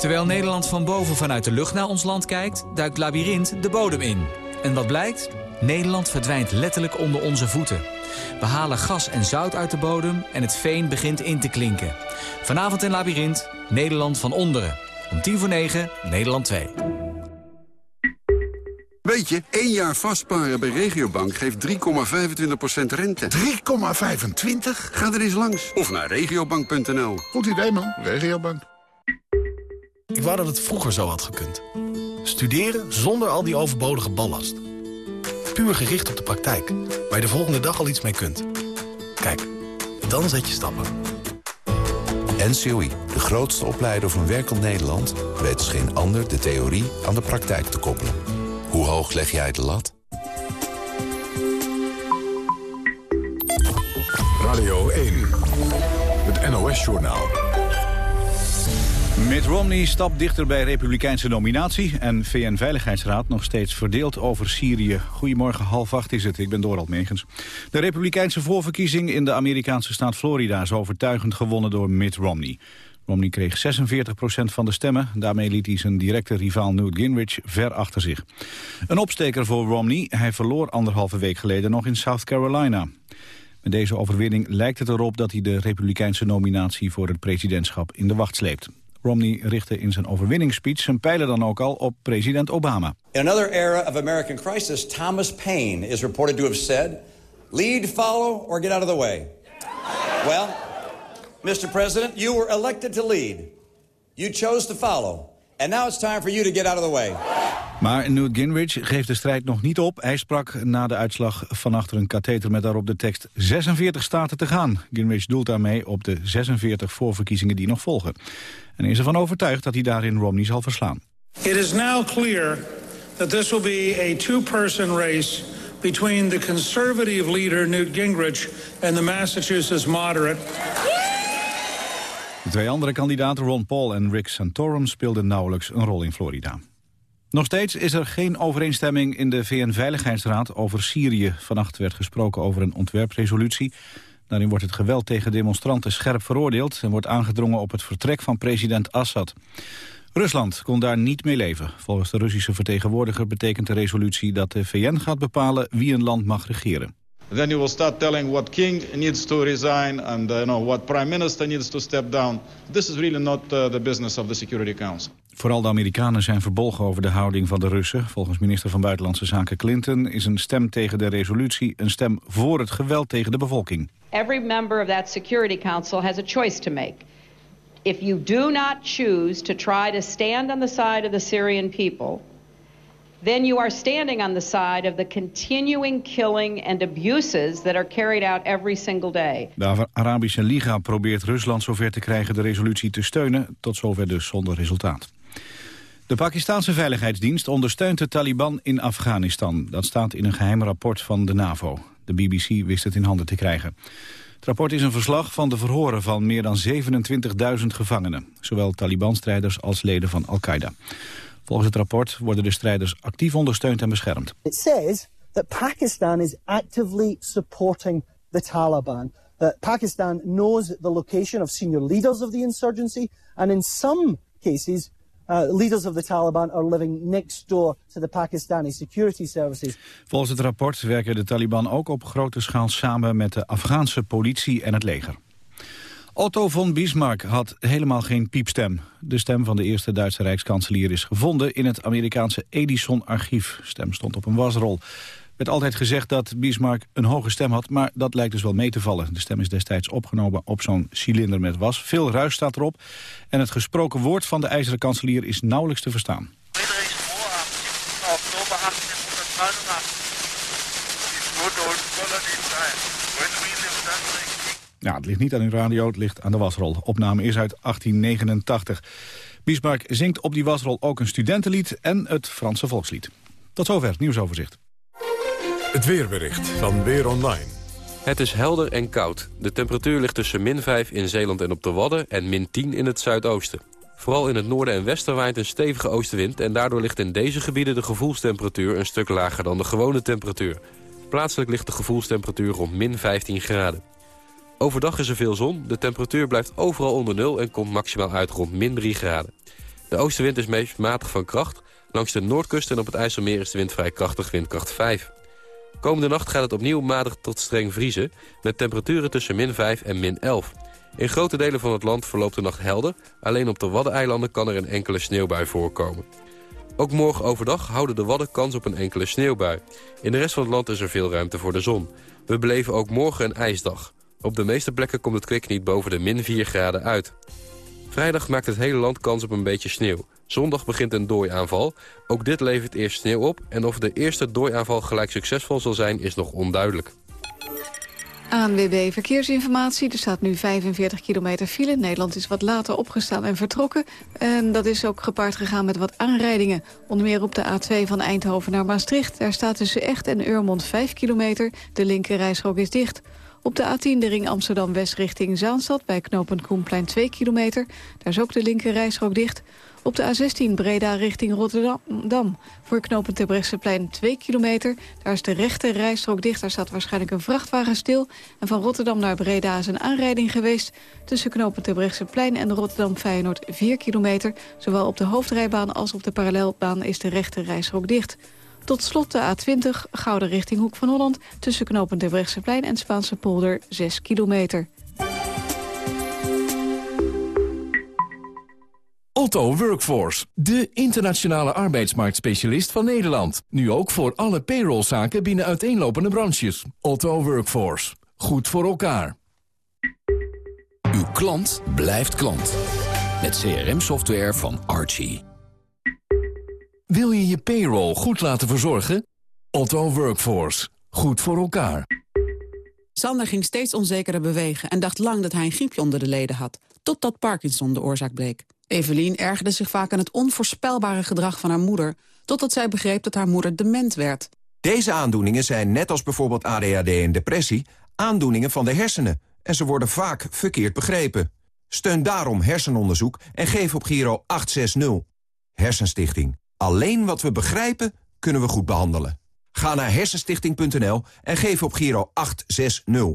Terwijl Nederland van boven vanuit de lucht naar ons land kijkt... duikt Labyrinth de bodem in. En wat blijkt? Nederland verdwijnt letterlijk onder onze voeten. We halen gas en zout uit de bodem en het veen begint in te klinken. Vanavond in Labyrinth, Nederland van onderen. Om tien voor negen, Nederland 2. Weet je, één jaar vastparen bij Regiobank geeft 3,25% rente. 3,25? Ga er eens langs. Of naar regiobank.nl. Goed idee, man. Regiobank. Ik wou dat het vroeger zo had gekund. Studeren zonder al die overbodige ballast. Puur gericht op de praktijk, waar je de volgende dag al iets mee kunt. Kijk, dan zet je stappen. NCOI, de grootste opleider van werkend Nederland... weet als geen ander de theorie aan de praktijk te koppelen. Hoe hoog leg jij de lat? Radio 1, het NOS-journaal. Mitt Romney stapt dichter bij republikeinse nominatie... en VN-veiligheidsraad nog steeds verdeeld over Syrië. Goedemorgen, half acht is het. Ik ben Dorald Megens. De republikeinse voorverkiezing in de Amerikaanse staat Florida... is overtuigend gewonnen door Mitt Romney. Romney kreeg 46% van de stemmen. Daarmee liet hij zijn directe rivaal Newt Gingrich ver achter zich. Een opsteker voor Romney. Hij verloor anderhalve week geleden nog in South Carolina. Met deze overwinning lijkt het erop dat hij de republikeinse nominatie voor het presidentschap in de wacht sleept. Romney richtte in zijn overwinningsspeech zijn pijlen dan ook al op president Obama. In another era of American crisis, Thomas Paine is reported to have said, lead, follow, or get out of the way. Well, Mr. President, you were elected to lead. You chose to follow. And now it's time for you to get out of the way. Maar Newt Gingrich geeft de strijd nog niet op. Hij sprak na de uitslag van achter een katheter met daarop de tekst 46 staten te gaan. Gingrich doelt daarmee op de 46 voorverkiezingen die nog volgen. En is ervan overtuigd dat hij daarin Romney zal verslaan. It is now clear that this will be a two-person race between the conservative leader Newt Gingrich and the Massachusetts moderate. De twee andere kandidaten, Ron Paul en Rick Santorum, speelden nauwelijks een rol in Florida. Nog steeds is er geen overeenstemming in de VN-veiligheidsraad over Syrië. Vannacht werd gesproken over een ontwerpresolutie. Daarin wordt het geweld tegen demonstranten scherp veroordeeld... en wordt aangedrongen op het vertrek van president Assad. Rusland kon daar niet mee leven. Volgens de Russische vertegenwoordiger betekent de resolutie dat de VN gaat bepalen wie een land mag regeren. Then you will start telling what king needs to resign and uh, you know, what prime minister needs to step down. This is really not uh, the business of the Security Council. Vooral de Amerikanen zijn verbolgen over de houding van de Russen. Volgens minister van Buitenlandse Zaken Clinton is een stem tegen de resolutie een stem voor het geweld tegen de bevolking. Every member of that Security Council has a choice to make. If you do not choose to try to stand on the side of the Syrian people, then you are standing on the side of the continuing killing and abuses that are carried out every single day. De Arabische Liga probeert Rusland zover te krijgen de resolutie te steunen, tot zover dus zonder resultaat. De Pakistanse Veiligheidsdienst ondersteunt de Taliban in Afghanistan. Dat staat in een geheim rapport van de NAVO. De BBC wist het in handen te krijgen. Het rapport is een verslag van de verhoren van meer dan 27.000 gevangenen. Zowel Taliban-strijders als leden van Al-Qaeda. Volgens het rapport worden de strijders actief ondersteund en beschermd. It says that Pakistan is actively supporting the Taliban. That Pakistan knows the location of senior leaders of the insurgency and in some cases uh, leaders of the Taliban are living next door to the Pakistani security services. Volgens het rapport werken de Taliban ook op grote schaal samen met de Afghaanse politie en het leger. Otto von Bismarck had helemaal geen piepstem. De stem van de eerste Duitse rijkskanselier is gevonden in het Amerikaanse Edison-archief. Stem stond op een wasrol. Er werd altijd gezegd dat Bismarck een hoge stem had, maar dat lijkt dus wel mee te vallen. De stem is destijds opgenomen op zo'n cilinder met was. Veel ruis staat erop en het gesproken woord van de ijzeren kanselier is nauwelijks te verstaan. Ja, het ligt niet aan uw radio, het ligt aan de wasrol. Opname is uit 1889. Bismarck zingt op die wasrol ook een studentenlied en het Franse volkslied. Tot zover het nieuwsoverzicht. Het weerbericht van Weer Online. Het is helder en koud. De temperatuur ligt tussen min 5 in Zeeland en op de Wadden... en min 10 in het zuidoosten. Vooral in het noorden en westen waait een stevige oostenwind... en daardoor ligt in deze gebieden de gevoelstemperatuur... een stuk lager dan de gewone temperatuur. Plaatselijk ligt de gevoelstemperatuur rond min 15 graden. Overdag is er veel zon, de temperatuur blijft overal onder nul... en komt maximaal uit rond min 3 graden. De oostenwind is meest matig van kracht. Langs de noordkust en op het IJsselmeer is de wind vrij krachtig, windkracht 5. Komende nacht gaat het opnieuw matig tot streng vriezen... met temperaturen tussen min 5 en min 11. In grote delen van het land verloopt de nacht helder. Alleen op de Waddeneilanden kan er een enkele sneeuwbui voorkomen. Ook morgen overdag houden de Wadden kans op een enkele sneeuwbui. In de rest van het land is er veel ruimte voor de zon. We beleven ook morgen een ijsdag. Op de meeste plekken komt het kwik niet boven de min 4 graden uit. Vrijdag maakt het hele land kans op een beetje sneeuw. Zondag begint een dooiaanval. Ook dit levert eerst sneeuw op. En of de eerste dooiaanval gelijk succesvol zal zijn, is nog onduidelijk. ANWB Verkeersinformatie. Er staat nu 45 kilometer file. Nederland is wat later opgestaan en vertrokken. En dat is ook gepaard gegaan met wat aanrijdingen. Onder meer op de A2 van Eindhoven naar Maastricht. Daar staat tussen Echt en Urmond 5 kilometer. De linker is dicht. Op de A10 de ring Amsterdam-West richting Zaanstad... bij knooppunt Koenplein 2 kilometer. Daar is ook de linker dicht. Op de A16 Breda richting Rotterdam. Voor knooppunt Terbrechtseplein 2 kilometer. Daar is de rechte rijstrook dicht. Daar staat waarschijnlijk een vrachtwagen stil. En van Rotterdam naar Breda is een aanrijding geweest. Tussen knooppunt Terbrechtseplein en Rotterdam-Feyenoord 4 kilometer. Zowel op de hoofdrijbaan als op de parallelbaan is de rechte rijstrook dicht. Tot slot de A20, Gouden richting Hoek van Holland... tussen knooppunt Terbrechtseplein en Spaanse polder 6 kilometer. Otto Workforce, de internationale arbeidsmarktspecialist van Nederland. Nu ook voor alle payrollzaken binnen uiteenlopende branches. Otto Workforce, goed voor elkaar. Uw klant blijft klant. Met CRM-software van Archie. Wil je je payroll goed laten verzorgen? Otto Workforce, goed voor elkaar. Sander ging steeds onzekerder bewegen en dacht lang dat hij een griepje onder de leden had. Totdat Parkinson de oorzaak bleek. Evelien ergerde zich vaak aan het onvoorspelbare gedrag van haar moeder... totdat zij begreep dat haar moeder dement werd. Deze aandoeningen zijn, net als bijvoorbeeld ADHD en depressie... aandoeningen van de hersenen en ze worden vaak verkeerd begrepen. Steun daarom hersenonderzoek en geef op Giro 860. Hersenstichting. Alleen wat we begrijpen, kunnen we goed behandelen. Ga naar hersenstichting.nl en geef op Giro 860.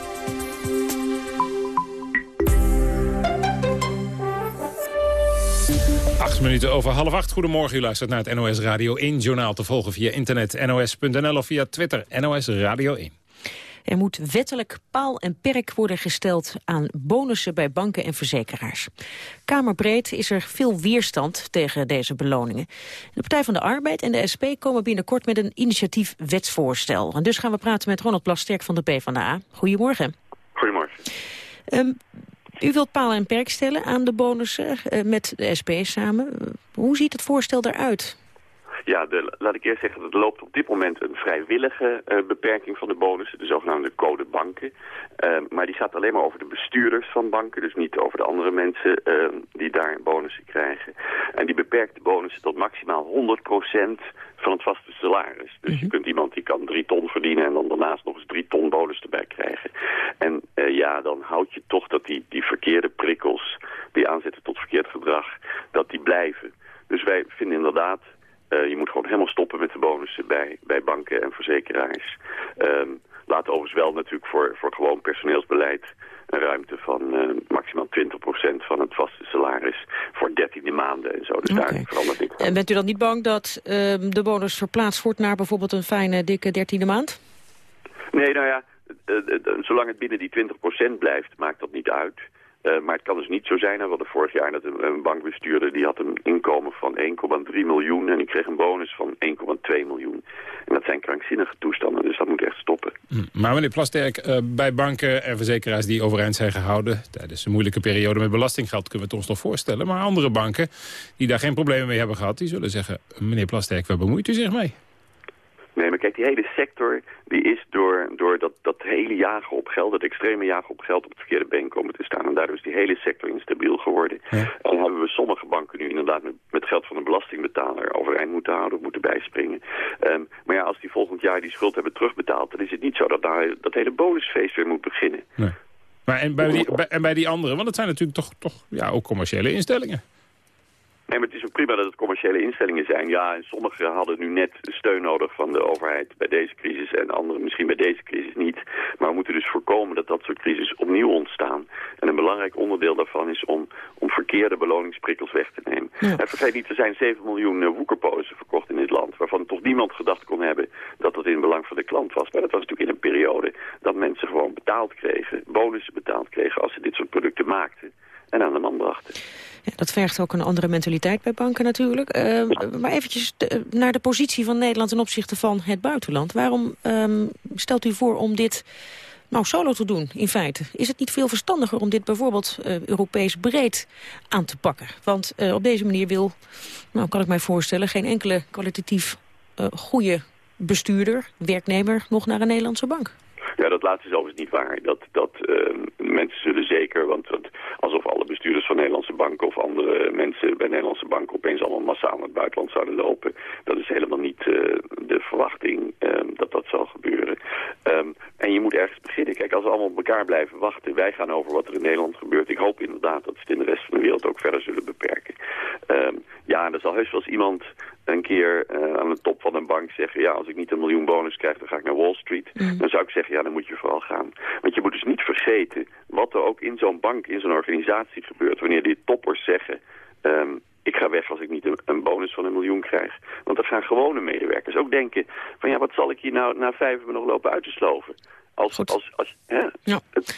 Acht minuten over half acht. Goedemorgen, u luistert naar het NOS Radio 1-journaal te volgen via internet nos.nl of via Twitter NOS Radio 1. Er moet wettelijk paal en perk worden gesteld aan bonussen bij banken en verzekeraars. Kamerbreed is er veel weerstand tegen deze beloningen. De Partij van de Arbeid en de SP komen binnenkort met een initiatief wetsvoorstel. En dus gaan we praten met Ronald Plasterk van de PvdA. Goedemorgen. Goedemorgen. Um, u wilt paal en perk stellen aan de bonussen uh, met de SP samen. Hoe ziet het voorstel eruit? Ja, de, laat ik eerst zeggen, dat loopt op dit moment een vrijwillige uh, beperking van de bonussen, de zogenaamde code banken. Uh, maar die gaat alleen maar over de bestuurders van banken, dus niet over de andere mensen uh, die daar bonussen krijgen. En die beperkt de bonussen tot maximaal 100% van het vaste salaris. Dus je kunt iemand die kan drie ton verdienen en dan daarnaast nog eens drie ton bonus erbij krijgen. En ja, dan houd je toch dat die, die verkeerde prikkels die aanzetten tot verkeerd gedrag, dat die blijven. Dus wij vinden inderdaad, uh, je moet gewoon helemaal stoppen met de bonussen bij, bij banken en verzekeraars. Um, laat overigens wel natuurlijk voor, voor gewoon personeelsbeleid een ruimte van uh, maximaal 20% van het vaste salaris voor 13 maanden en zo. Dus okay. daar verandert niks En bent u dan niet bang dat uh, de bonus verplaatst wordt naar bijvoorbeeld een fijne, dikke dertiende maand? Nee, nou ja, zolang het binnen die 20% blijft, maakt dat niet uit. Uh, maar het kan dus niet zo zijn, we hadden vorig jaar dat een, bankbestuurder... die had een inkomen van 1,3 miljoen en die kreeg een bonus van 1,2 miljoen. En dat zijn krankzinnige toestanden, dus dat moet echt stoppen. Hm. Maar meneer Plasterk, uh, bij banken en verzekeraars die overeind zijn gehouden... tijdens een moeilijke periode met belastinggeld kunnen we het ons nog voorstellen. Maar andere banken die daar geen problemen mee hebben gehad... die zullen zeggen, meneer Plasterk, waar bemoeit u zich mee? Nee, maar kijk, die hele sector die is door, door dat, dat hele jagen op geld, dat extreme jagen op geld op het verkeerde been komen te staan. En daardoor is die hele sector instabiel geworden. Ja. En hebben we sommige banken nu inderdaad met, met geld van de belastingbetaler overeind moeten houden, moeten bijspringen. Um, maar ja, als die volgend jaar die schuld hebben terugbetaald, dan is het niet zo dat daar dat hele bonusfeest weer moet beginnen. Nee. Maar en bij, die, bij, en bij die anderen, want het zijn natuurlijk toch, toch ja, ook commerciële instellingen. Nee, maar het is ook prima dat het commerciële instellingen zijn. Ja, en sommigen hadden nu net steun nodig van de overheid bij deze crisis en anderen misschien bij deze crisis niet. Maar we moeten dus voorkomen dat dat soort crisis opnieuw ontstaan. En een belangrijk onderdeel daarvan is om, om verkeerde beloningsprikkels weg te nemen. Ja. En vergeet niet, er zijn 7 miljoen uh, woekerpolissen verkocht in dit land, waarvan toch niemand gedacht kon hebben dat dat in belang van de klant was. Maar dat was natuurlijk in een periode dat mensen gewoon betaald kregen, bonussen betaald kregen als ze dit soort producten maakten en aan de man brachten. Ja, dat vergt ook een andere mentaliteit bij banken natuurlijk. Uh, maar eventjes de, naar de positie van Nederland ten opzichte van het buitenland. Waarom um, stelt u voor om dit nou solo te doen in feite? Is het niet veel verstandiger om dit bijvoorbeeld uh, Europees breed aan te pakken? Want uh, op deze manier wil, nou kan ik mij voorstellen... geen enkele kwalitatief goede bestuurder, werknemer... nog naar een Nederlandse bank. Ja, dat laatste is overigens niet waar. Dat, dat uh, mensen zullen zeker, want, alsof alle bestuurders van Nederlandse banken of andere mensen bij Nederlandse banken opeens allemaal massaal naar het buitenland zouden lopen. Dat is helemaal niet uh, de verwachting um, dat dat zal gebeuren. Um, en je moet ergens beginnen. Kijk, als we allemaal op elkaar blijven wachten, wij gaan over wat er in Nederland gebeurt. Ik hoop inderdaad dat we het in de rest van de wereld ook verder zullen beperken. Um, ja, er zal heus wel eens iemand een keer top van een bank zeggen... ja, als ik niet een miljoen bonus krijg, dan ga ik naar Wall Street. Mm. Dan zou ik zeggen, ja, dan moet je vooral gaan. Want je moet dus niet vergeten wat er ook in zo'n bank, in zo'n organisatie gebeurt... wanneer die toppers zeggen... Um, ik ga weg als ik niet een, bonus van een miljoen krijg. Want dat gaan gewone medewerkers ook denken... van ja, wat zal ik hier nou na vijf uur nog lopen uit te sloven? Als, Goed. als, als, hè? Ja. Het...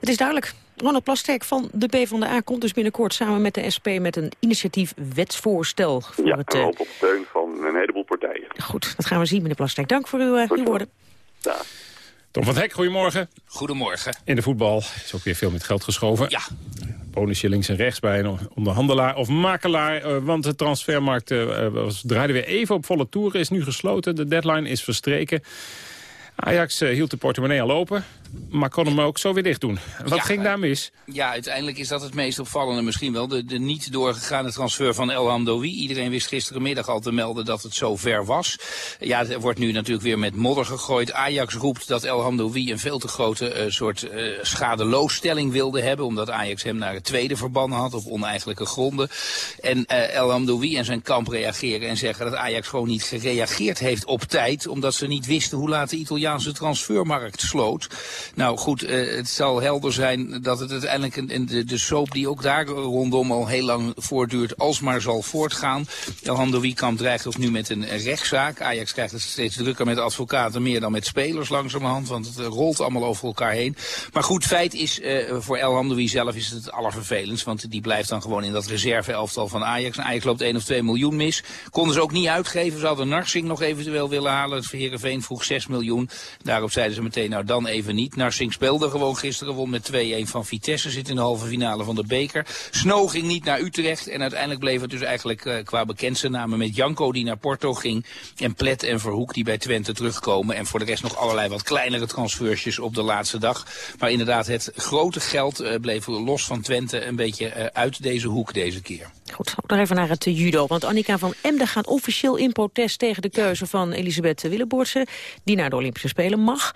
het is duidelijk. Ronald Plasterk van de PvdA komt dus binnenkort samen met de SP... met een initiatief wetsvoorstel. Voor ja, het, uh... op steun van een heleboel. Goed, dat gaan we zien, meneer Plasterk. Dank voor uw, uh, uw woorden. Ja. Tom van Hek, goedemorgen. Goedemorgen. In de voetbal is ook weer veel met geld geschoven. Ja. Bonusje links en rechts bij een onderhandelaar of makelaar. Uh, want de transfermarkt uh, was, draaide weer even op volle toeren. Is nu gesloten. De deadline is verstreken. Ajax uh, hield de portemonnee al open, maar kon hem ook zo weer dicht doen. Wat ja, ging daar mis? Ja, uiteindelijk is dat het meest opvallende misschien wel. De, de niet doorgegaane transfer van El Hamdoui. Iedereen wist gisterenmiddag al te melden dat het zo ver was. Ja, er wordt nu natuurlijk weer met modder gegooid. Ajax roept dat El Hamdoui een veel te grote uh, soort uh, schadeloosstelling wilde hebben. Omdat Ajax hem naar het tweede verbannen had op oneigenlijke gronden. En El Hamdoui en zijn kamp reageren en zeggen dat Ajax gewoon niet gereageerd heeft op tijd. Omdat ze niet wisten hoe laat de Italiaanse transfermarkt sloot. Nou goed, uh, het zal helder zijn dat het uiteindelijk een, de, de soap die ook daar rondom al heel lang voortduurt, alsmaar zal voortgaan. El Hamdoui-kamp dreigt ook nu met een rechtszaak. Ajax krijgt het steeds drukker met advocaten, meer dan met spelers langzamerhand, want het rolt allemaal over elkaar heen. Maar goed, feit is, uh, voor El Hamdoui zelf is het het allervervelendst, want die blijft dan gewoon in dat reserve-elftal van Ajax. En Ajax loopt 1 of 2 miljoen mis. Konden ze ook niet uitgeven, ze hadden Narsing nog eventueel willen halen. Het Heerenveen vroeg 6 miljoen. Daarop zeiden ze meteen, nou dan even niet. Narsing speelde gewoon gisteren, won met 2-1 van Vitesse. Zit in de halve finale van de beker. Snow ging niet naar Utrecht. En uiteindelijk bleef het dus eigenlijk uh, qua bekendste namen met Janko die naar Porto ging. En Plet en Verhoek die bij Twente terugkomen. En voor de rest nog allerlei wat kleinere transfersjes op de laatste dag. Maar inderdaad, het grote geld uh, bleef los van Twente een beetje uh, uit deze hoek deze keer. Goed, nog even naar het judo. Want Annika van Emden gaat officieel in protest tegen de keuze van Elisabeth Willeboortse... die naar de Olympische Spelen mag.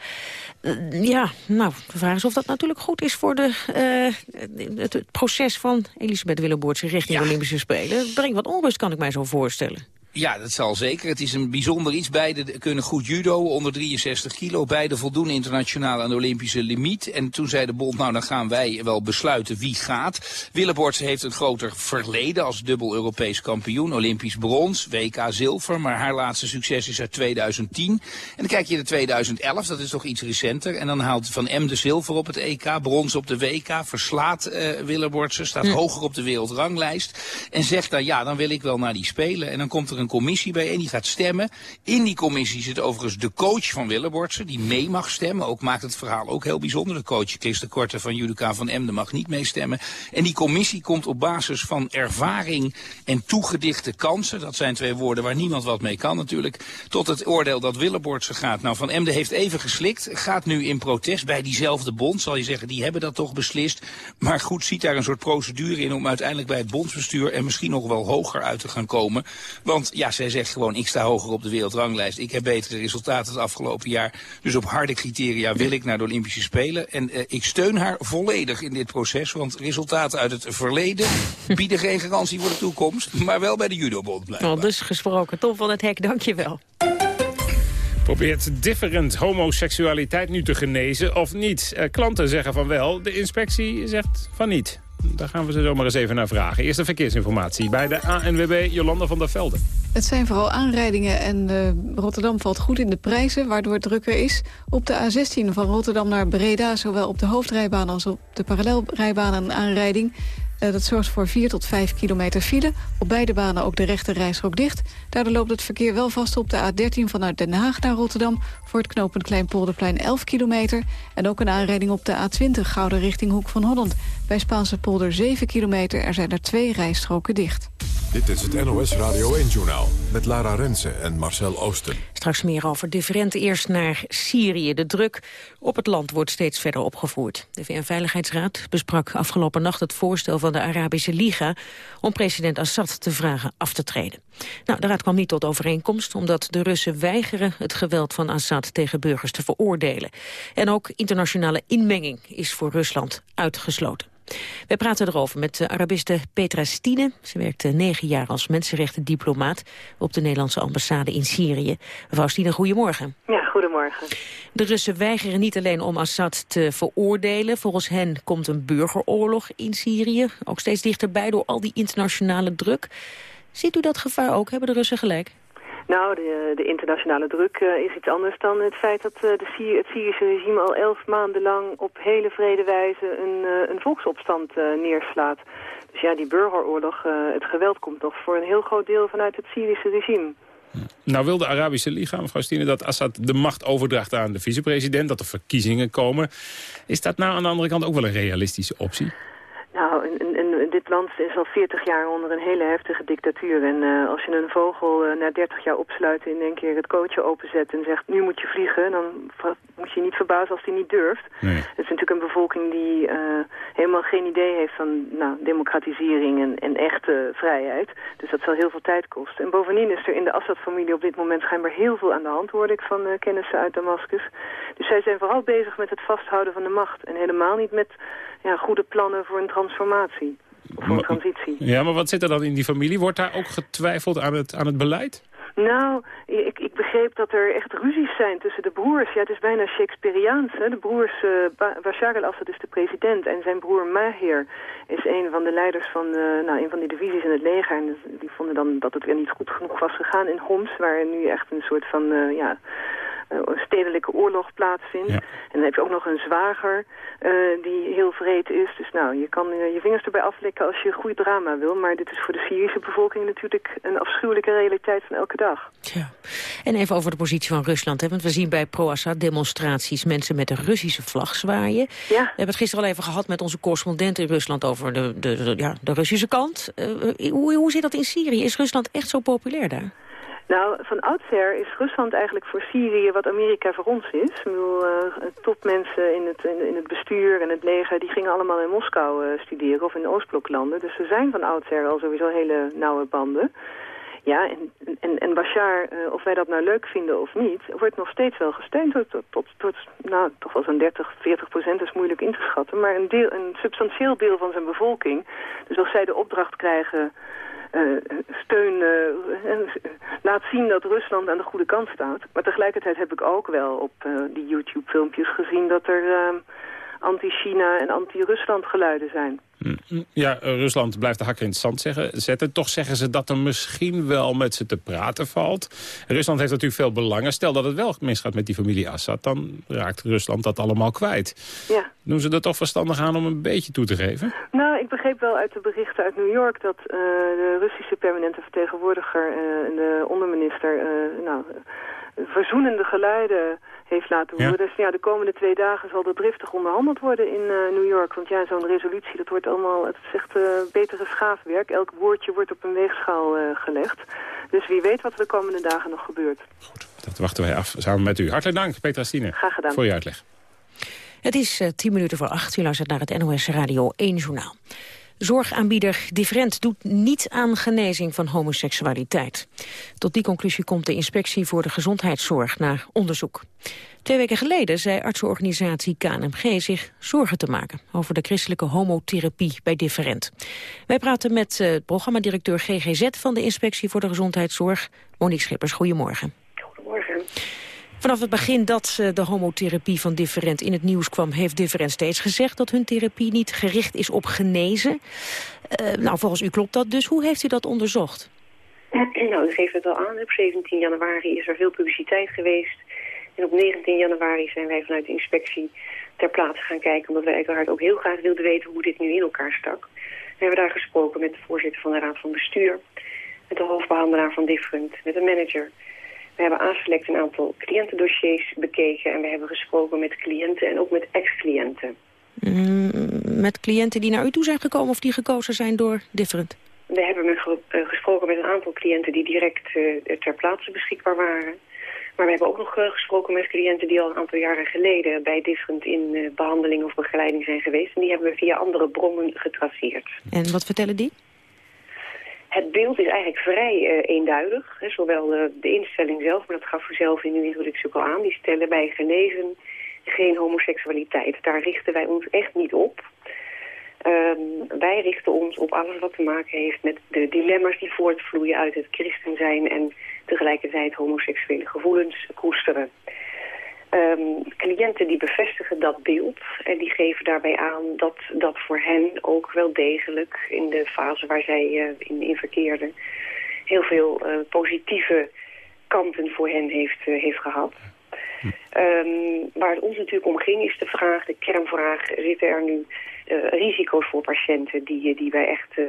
Uh, ja, nou, de vraag is of dat natuurlijk goed is voor de, uh, het, het, proces van Elisabeth Willeboortse richting de Olympische Spelen. Het brengt wat onrust, kan ik mij zo voorstellen. Ja, dat zal zeker. Het is een bijzonder iets. Beide kunnen goed judo, onder 63 kilo. Beide voldoen internationaal aan de Olympische limiet. En toen zei de bond, nou dan gaan wij wel besluiten wie gaat. Willeborts heeft een groter verleden als dubbel Europees kampioen. Olympisch brons, WK zilver. Maar haar laatste succes is uit 2010. En dan kijk je naar 2011, dat is toch iets recenter. En dan haalt Van M de zilver op het EK, brons op de WK. Verslaat Willebortse, staat hm. hoger op de wereldranglijst. En zegt dan, ja, dan wil ik wel naar die Spelen. En dan komt er een commissie bij en die gaat stemmen. In die commissie zit overigens de coach van Willebortse, die mee mag stemmen. Ook maakt het verhaal ook heel bijzonder. De coach Chris de Korte van Judica van Emden mag niet meestemmen. En die commissie komt op basis van ervaring en toegedichte kansen, dat zijn twee woorden waar niemand wat mee kan natuurlijk, tot het oordeel dat Willebortse gaat. Nou, Van Emden heeft even geslikt, gaat nu in protest bij diezelfde bond, zal je zeggen, die hebben dat toch beslist. Maar goed, ziet daar een soort procedure in om uiteindelijk bij het bondsbestuur en misschien nog wel hoger uit te gaan komen. Want ja, zij zegt gewoon, ik sta hoger op de wereldranglijst. Ik heb betere resultaten het afgelopen jaar. Dus op harde criteria wil ik naar de Olympische Spelen. En uh, ik steun haar volledig in dit proces. Want resultaten uit het verleden bieden geen garantie voor de toekomst. Maar wel bij de judobond blijven. Al dus gesproken. Tom van het Hek, dank je wel probeert different homoseksualiteit nu te genezen of niet. Uh, klanten zeggen van wel, de inspectie zegt van niet. Daar gaan we ze zomaar eens even naar vragen. Eerste verkeersinformatie bij de ANWB Jolanda van der Velde. Het zijn vooral aanrijdingen en uh, Rotterdam valt goed in de prijzen... waardoor het drukker is. Op de A16 van Rotterdam naar Breda... zowel op de hoofdrijbaan als op de parallelrijbaan een aanrijding... Uh, dat zorgt voor 4 tot 5 kilometer file. Op beide banen ook de rechte reisrook dicht. Daardoor loopt het verkeer wel vast op de A13 vanuit Den Haag naar Rotterdam... voor het knooppunt Kleinpolderplein 11 kilometer. En ook een aanrijding op de A20 Gouden richting Hoek van Holland. Bij Spaanse polder 7 kilometer. Er zijn er twee rijstroken dicht. Dit is het NOS Radio 1-journaal met Lara Rensen en Marcel Oosten. Straks meer over different eerst naar Syrië. De druk op het land wordt steeds verder opgevoerd. De VN-veiligheidsraad besprak afgelopen nacht het voorstel van de Arabische Liga... om president Assad te vragen af te treden. Nou, de raad kwam niet tot overeenkomst... omdat de Russen weigeren het geweld van Assad tegen burgers te veroordelen. En ook internationale inmenging is voor Rusland uitgesloten. Wij praten erover met de Arabiste Petra Stine. Ze werkte negen jaar als mensenrechtendiplomaat op de Nederlandse ambassade in Syrië. Mevrouw Stine, goedemorgen. Ja, goedemorgen. De Russen weigeren niet alleen om Assad te veroordelen. Volgens hen komt een burgeroorlog in Syrië. Ook steeds dichterbij door al die internationale druk. Ziet u dat gevaar ook? Hebben de Russen gelijk? Nou, de, de internationale druk uh, is iets anders dan het feit dat uh, de Syri het Syrische regime al elf maanden lang op hele vrede wijze een, uh, een volksopstand neerslaat. Dus ja, die burgeroorlog, het geweld komt nog voor een heel groot deel vanuit het Syrische regime. Nou wil de Arabische Liga, mevrouw Stine, dat Assad de macht overdraagt aan de vicepresident, dat er verkiezingen komen. Is dat nou aan de andere kant ook wel een realistische optie? Nou, dit land is al 40 jaar onder een hele heftige dictatuur. En uh, als je een vogel uh, na 30 jaar opsluit en in één keer het kootje openzet en zegt nu moet je vliegen, dan moet je niet verbazen als hij niet durft. Nee. Het is natuurlijk een bevolking die uh, helemaal geen idee heeft van nou, democratisering en, en echte vrijheid. Dus dat zal heel veel tijd kosten. En bovendien is er in de Assad-familie op dit moment schijnbaar heel veel aan de hand, hoorde ik van kennissen uit Damascus. Dus zij zijn vooral bezig met het vasthouden van de macht en helemaal niet met ja, goede plannen voor een transformatie. Voor een transitie. Ja, maar wat zit er dan in die familie? Wordt daar ook getwijfeld aan het, aan het beleid? Nou, ik, ik begreep dat er echt ruzies zijn tussen de broers. Ja, het is bijna Shakespeareaans. Hè? De broers, uh, Bashar al-Assad is de president en zijn broer Maher is een van de leiders van, uh, nou, een van die divisies in het leger. En die vonden dan dat het weer niet goed genoeg was gegaan in Homs, waar nu echt een soort van, uh, ja, uh, stedelijke oorlog plaatsvindt. En dan heb je ook nog een zwager uh, die heel vreed is. Dus nou, je kan uh, je vingers erbij aflikken als je goed drama wil. Maar dit is voor de Syrische bevolking natuurlijk een afschuwelijke realiteit van elke dag. Ja. En even over de positie van Rusland. Hè? Want we zien bij pro-Assad demonstraties mensen met een Russische vlag zwaaien. Ja. We hebben het gisteren al even gehad met onze correspondent in Rusland over de, de, de ja, de Russische kant. hoe, hoe zit dat in Syrië? Is Rusland echt zo populair daar? Nou, van oudsher is Rusland eigenlijk voor Syrië wat Amerika voor ons is. Ik bedoel, uh, topmensen in het, in, in, het bestuur en het leger, die gingen allemaal in Moskou uh, studeren of in Oostbloklanden. Dus er zijn van oudsher al sowieso hele nauwe banden. Ja, en, en, Bashar, uh, of wij dat nou leuk vinden of niet, wordt nog steeds wel gesteund tot, tot, tot, nou, toch wel zo'n 30, 40 procent, is moeilijk in te schatten. Maar een, deel, een substantieel deel van zijn bevolking, dus als zij de opdracht krijgen uh, steun, en laat zien dat Rusland aan de goede kant staat. Maar tegelijkertijd heb ik ook wel op die YouTube-filmpjes gezien dat er anti-China en anti-Rusland geluiden zijn. Ja, Rusland blijft de hakker in het zand zeggen, zetten. Toch zeggen ze dat er misschien wel met ze te praten valt. Rusland heeft natuurlijk veel belangen. Stel dat het wel misgaat met die familie Assad... dan raakt Rusland dat allemaal kwijt. Ja. Doen ze er toch verstandig aan om een beetje toe te geven? Nou, ik begreep wel uit de berichten uit New York... dat uh, de Russische permanente vertegenwoordiger en uh, de onderminister... Uh, nou, verzoenende geluiden heeft laten horen. Ja. Dus ja, de komende twee dagen zal er driftig onderhandeld worden in uh, New York. Want ja, zo'n resolutie, dat wordt allemaal, het is echt uh, betere schaafwerk. Elk woordje wordt op een weegschaal uh, gelegd. Dus wie weet wat er de komende dagen nog gebeurt. Goed, dat wachten wij af samen met u. Hartelijk dank, Petra Stine. Graag gedaan. Voor je uitleg. Het is tien minuten voor acht. U luistert naar het NOS Radio 1 Journaal. Zorgaanbieder Different doet niet aan genezing van homoseksualiteit. Tot die conclusie komt de Inspectie voor de Gezondheidszorg naar onderzoek. Twee weken geleden zei artsenorganisatie KNMG zich zorgen te maken over de christelijke homotherapie bij Different. Wij praten met uh, programmadirecteur GGZ van de Inspectie voor de Gezondheidszorg, Monique Schippers. Goedemorgen. Goedemorgen. Vanaf het begin dat de homotherapie van Different in het nieuws kwam... heeft Different steeds gezegd dat hun therapie niet gericht is op genezen. Uh, nou, volgens u klopt dat dus. Hoe heeft u dat onderzocht? Nou, u geeft het al aan. Op 17 januari is er veel publiciteit geweest. En op 19 januari zijn wij vanuit de inspectie ter plaatse gaan kijken... omdat wij uiteraard ook heel graag wilden weten hoe dit nu in elkaar stak. We hebben daar gesproken met de voorzitter van de Raad van Bestuur... met de hoofdbehandelaar van Different, met de manager... We hebben aanselect een aantal cliëntendossiers bekeken... en we hebben gesproken met cliënten en ook met ex-cliënten. Mm, met cliënten die naar u toe zijn gekomen of die gekozen zijn door Different? We hebben met uh, gesproken met een aantal cliënten die direct uh, ter plaatse beschikbaar waren. Maar we hebben ook nog uh, gesproken met cliënten die al een aantal jaren geleden... bij Different in behandeling of begeleiding zijn geweest. En die hebben we via andere bronnen getraceerd. En wat vertellen die? Het beeld is eigenlijk vrij uh, eenduidig. Hè, zowel uh, de instelling zelf, maar dat gaf u zelf in uw introductie ook al aan. Die stellen bij genezen geen homoseksualiteit. Daar richten wij ons echt niet op. Um, wij richten ons op alles wat te maken heeft met de dilemma's die voortvloeien uit het christen zijn... en tegelijkertijd homoseksuele gevoelens koesteren. Um, cliënten die bevestigen dat beeld en die geven daarbij aan dat dat voor hen ook wel degelijk in de fase waar zij uh, in, in verkeerden heel veel uh, positieve kanten voor hen heeft, uh, heeft gehad. Um, waar het ons natuurlijk om ging is de vraag, de kernvraag, zitten er nu uh, risico's voor patiënten die, die wij echt uh,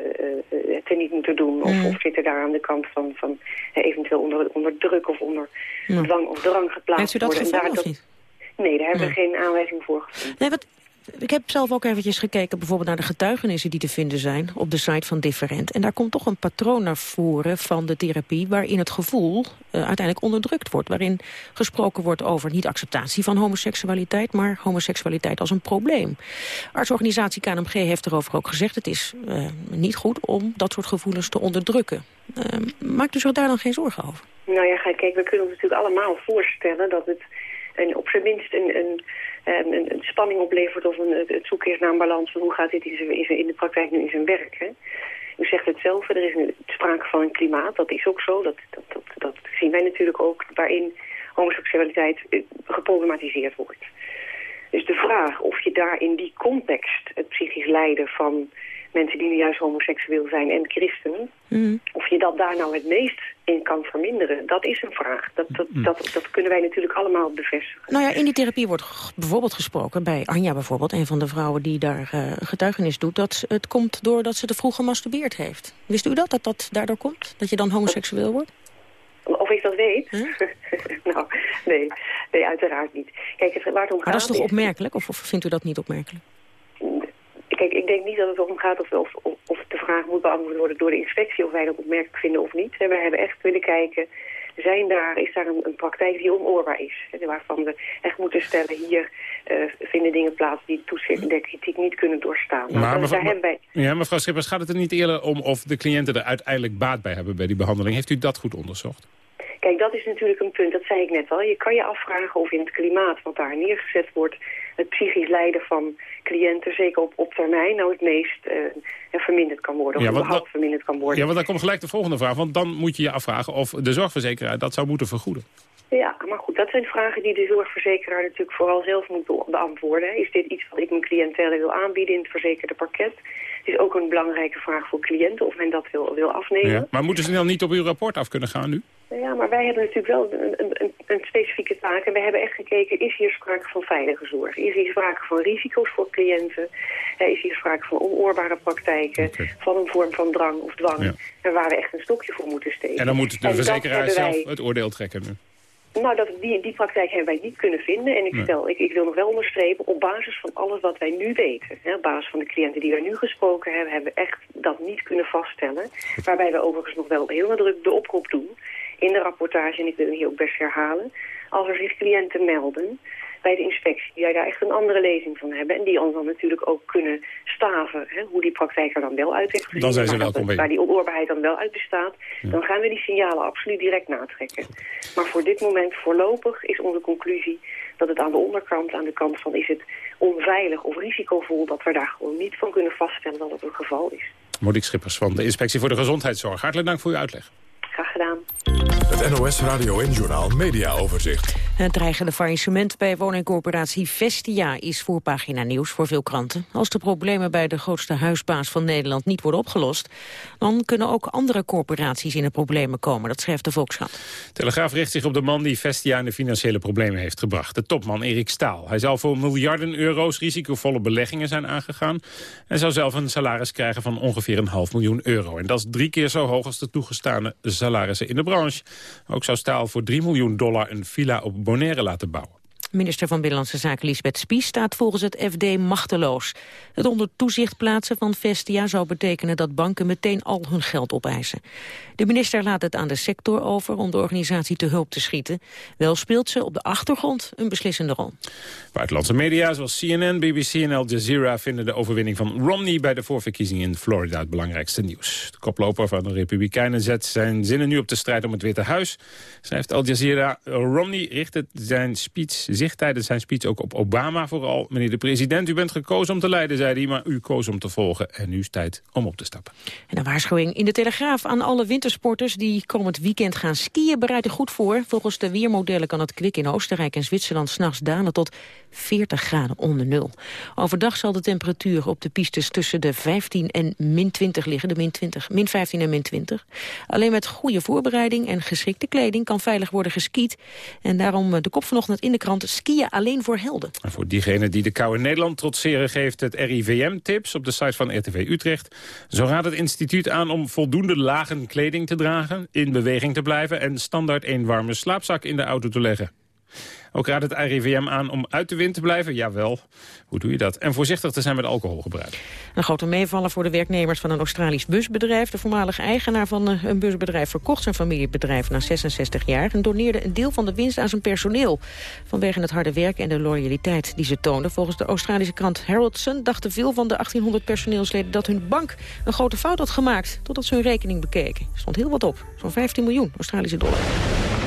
uh, ten niet moeten doen? Of, mm. of zitten daar aan de kant van, van eventueel onder, onder druk of onder mm. dwang of drang geplaatst worden? Heeft u dat gevonden of niet? Nee, daar hebben we geen aanwijzing voor gevonden. Nee, wat, ik heb zelf ook eventjes gekeken bijvoorbeeld naar de getuigenissen die te vinden zijn op de site van Different. En daar komt toch een patroon naar voren van de therapie waarin het gevoel uh, uiteindelijk onderdrukt wordt. Waarin gesproken wordt over niet acceptatie van homoseksualiteit, maar homoseksualiteit als een probleem. Artsorganisatie KNMG heeft erover ook gezegd, het is uh, niet goed om dat soort gevoelens te onderdrukken. Uh, maakt u zich daar dan geen zorgen over? Nou ja, kijk, we kunnen ons natuurlijk allemaal voorstellen dat het een, op zijn minst een, een een, een, spanning oplevert of een, het zoeken naar een balans van hoe gaat dit in, in de praktijk nu in zijn werk. Hè? U zegt het zelf, er is sprake van een klimaat, dat is ook zo, dat, dat, dat, dat zien wij natuurlijk ook, waarin homoseksualiteit geproblematiseerd wordt. Dus de vraag of je daar in die context het psychisch lijden van mensen die nu juist homoseksueel zijn en christenen, mm. of je dat daar nou het meest in kan verminderen, dat is een vraag. Dat, dat, mm. dat, dat kunnen wij natuurlijk allemaal bevestigen. Nou ja, in die therapie wordt bijvoorbeeld gesproken, bij Anja bijvoorbeeld, een van de vrouwen die daar uh, getuigenis doet, dat het komt doordat ze te vroeg gemasturbeerd heeft. Wist u dat, dat dat daardoor komt? Dat je dan homoseksueel wordt? Of ik dat weet? Huh? nou, nee, nee, uiteraard niet. Kijk, het, waar het om maar dat is toch opmerkelijk, of, of vindt u dat niet opmerkelijk? Kijk, ik denk niet dat het erom gaat of, of, of, de vraag moet beantwoord worden door de inspectie... of wij dat opmerkelijk vinden of niet. We hebben echt willen kijken zijn daar, is daar een, een praktijk die onoorbaar is. Hè, waarvan we echt moeten stellen, hier uh, vinden dingen plaats die toezicht de kritiek niet kunnen doorstaan. Maar, Nou, mevrouw, daar hebben wij, ja, mevrouw Schippers, gaat het er niet eerder om of de cliënten er uiteindelijk baat bij hebben bij die behandeling? Heeft u dat goed onderzocht? Kijk, dat is natuurlijk een punt, dat zei ik net al. Je kan je afvragen of in het klimaat wat daar neergezet wordt... het psychisch lijden van cliënten, zeker op, op termijn... nou het meest uh, verminderd kan worden, of Ja, überhaupt dat- verminderd kan worden. Ja, want dan komt gelijk de volgende vraag. Want dan moet je je afvragen of de zorgverzekeraar dat zou moeten vergoeden. Ja, maar goed, dat zijn vragen die de zorgverzekeraar natuurlijk vooral zelf moet be- beantwoorden. Is dit iets wat ik mijn cliëntelen wil aanbieden in het verzekerde pakket? Het is ook een belangrijke vraag voor cliënten of men dat wil, wil afnemen. Ja. Maar moeten ze dan niet op uw rapport af kunnen gaan nu? Ja, maar wij hebben natuurlijk wel een, een, een, een specifieke taak. En we hebben echt gekeken, is hier sprake van veilige zorg? Is hier sprake van risico's voor cliënten? Is hier sprake van onoorbare praktijken? Van een vorm van drang of dwang? En waar we echt een stokje voor moeten steken. En dan moet de verzekeraar zelf wij- het oordeel trekken nu. nou, dat, die, die praktijk hebben wij niet kunnen vinden. En ik, Nee. stel, ik, ik wil nog wel onderstrepen, op basis van alles wat wij nu weten... Hè, op basis van de cliënten die wij nu gesproken hebben... hebben we echt dat niet kunnen vaststellen. Waarbij we overigens nog wel heel nadruk de oproep doen... in de rapportage, en ik wil hem hier ook best herhalen... als er zich cliënten melden bij de inspectie... die daar echt een andere lezing van hebben... en die ons dan natuurlijk ook kunnen staven... Hè, hoe die praktijk er dan wel uit heeft gezien... Dan zijn ze welkom bij. Waar die onoorbaarheid dan wel uit bestaat... dan gaan we die signalen absoluut direct natrekken. Maar voor dit moment, voorlopig, is onze conclusie... dat het aan de onderkant, aan de kant van is het onveilig of risicovol... dat we daar gewoon niet van kunnen vaststellen dat het een geval is. Monique Schippers van de Inspectie voor de Gezondheidszorg. Hartelijk dank voor uw uitleg. Graag gedaan. Het NOS Radio en Journaal Media Overzicht. Het dreigende faillissement bij woningcorporatie Vestia is voorpagina nieuws voor veel kranten. Als de problemen bij de grootste huisbaas van Nederland niet worden opgelost, dan kunnen ook andere corporaties in de problemen komen, dat schrijft de Volkskrant. Telegraaf richt zich op de man die Vestia in de financiële problemen heeft gebracht. De topman Erik Staal. Hij zal voor miljarden euro's risicovolle beleggingen zijn aangegaan... en zou zelf een salaris krijgen van ongeveer een half miljoen euro. En dat is drie keer zo hoog als de toegestane salarissen in de Ook zou Staal voor 3 miljoen dollar een villa op Bonaire laten bouwen. Minister van Binnenlandse Zaken Lisbeth Spies staat volgens het FD machteloos. Het onder toezicht plaatsen van Vestia zou betekenen dat banken meteen al hun geld opeisen. De minister laat het aan de sector over om de organisatie te hulp te schieten. Wel speelt ze op de achtergrond een beslissende rol. Buitenlandse media zoals CNN, BBC en Al Jazeera vinden de overwinning van Romney bij de voorverkiezingen in Florida het belangrijkste nieuws. De koploper van de Republikeinen zet zijn zinnen nu op de strijd om het Witte Huis. Schrijft Al Jazeera, Romney richtte zijn speech, tijdens zijn speech ook op Obama vooral. Meneer de president, u bent gekozen om te leiden, zei hij, maar u koos om te volgen. En nu is tijd om op te stappen. En een waarschuwing in de Telegraaf aan alle wintersporters die komend weekend gaan skiën bereid er goed voor. Volgens de weermodellen kan het kwik in Oostenrijk en Zwitserland s'nachts dalen tot 40 graden onder nul. Overdag zal de temperatuur op de pistes tussen de 15 en min 20 liggen, de min, 20, min 15 en min 20. Alleen met goede voorbereiding en geschikte kleding kan veilig worden geskiet. En daarom eh, de kop vanochtend in de krant skiën alleen voor helden. En voor diegenen die de kou in Nederland trotseren... geeft het RIVM tips op de site van RTV Utrecht. Zo raadt het instituut aan om voldoende lagen kleding te dragen... in beweging te blijven en standaard een warme slaapzak in de auto te leggen. Ook raadt het RIVM aan om uit de wind te blijven. Jawel, hoe doe je dat? En voorzichtig te zijn met alcoholgebruik. Een grote meevaller voor de werknemers van een Australisch busbedrijf. De voormalige eigenaar van eh, een busbedrijf verkocht zijn familiebedrijf na 66 jaar... en doneerde een deel van de winst aan zijn personeel. Vanwege het harde werk en de loyaliteit die ze toonden. Volgens de Australische krant Herald Sun dachten veel van de 1800 personeelsleden... dat hun bank een grote fout had gemaakt totdat ze hun rekening bekeken. Er stond heel wat op, zo'n 15 miljoen Australische dollar.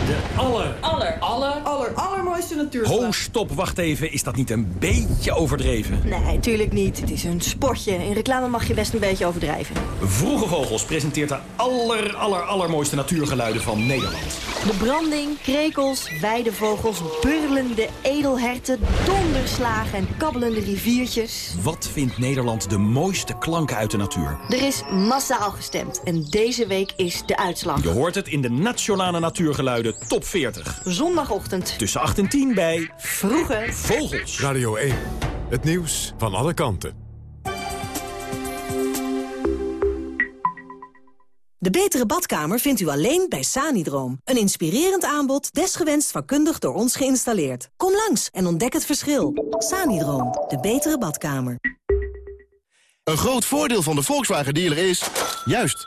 De aller, Aller, aller, aller, allermooiste natuurgeluid. Ho, stop, wacht even. Is dat niet een beetje overdreven? Nee, tuurlijk niet. Het is een sportje. In reclame mag je best een beetje overdrijven. Vroege Vogels presenteert de aller, aller, allermooiste natuurgeluiden van Nederland. De branding, krekels, weidevogels, burlende edelherten, donderslagen en kabbelende riviertjes. Wat vindt Nederland de mooiste klanken uit de natuur? Er is massaal gestemd en deze week is de uitslag. Je hoort het in de Nationale Natuurgeluiden Top 40. Zondagochtend. Tussen 8 en 10 bij Vroege Vogels. Radio 1. Het nieuws van alle kanten. De betere badkamer vindt u alleen bij Sanidroom. Een inspirerend aanbod, desgewenst vakkundig door ons geïnstalleerd. Kom langs en ontdek het verschil. Sanidroom, de betere badkamer. Een groot voordeel van de Volkswagen dealer is... Juist,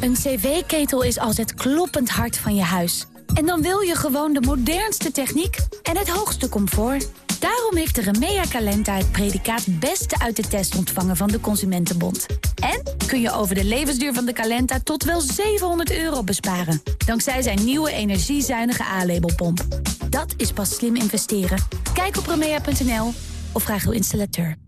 Een cv-ketel is als het kloppend hart van je huis. En dan wil je gewoon de modernste techniek en het hoogste comfort. Daarom heeft de Remea Calenta het predicaat Beste uit de test ontvangen van de Consumentenbond. En kun je over de levensduur van de Calenta tot wel 700 euro besparen. Dankzij zijn nieuwe energiezuinige A-labelpomp. Dat is pas slim investeren. Kijk op remea.nl of vraag uw installateur.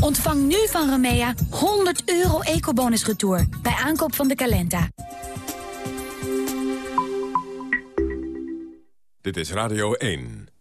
Ontvang nu van Remea 100 euro ecobonus retour bij aankoop van de Calenta. Dit is Radio 1.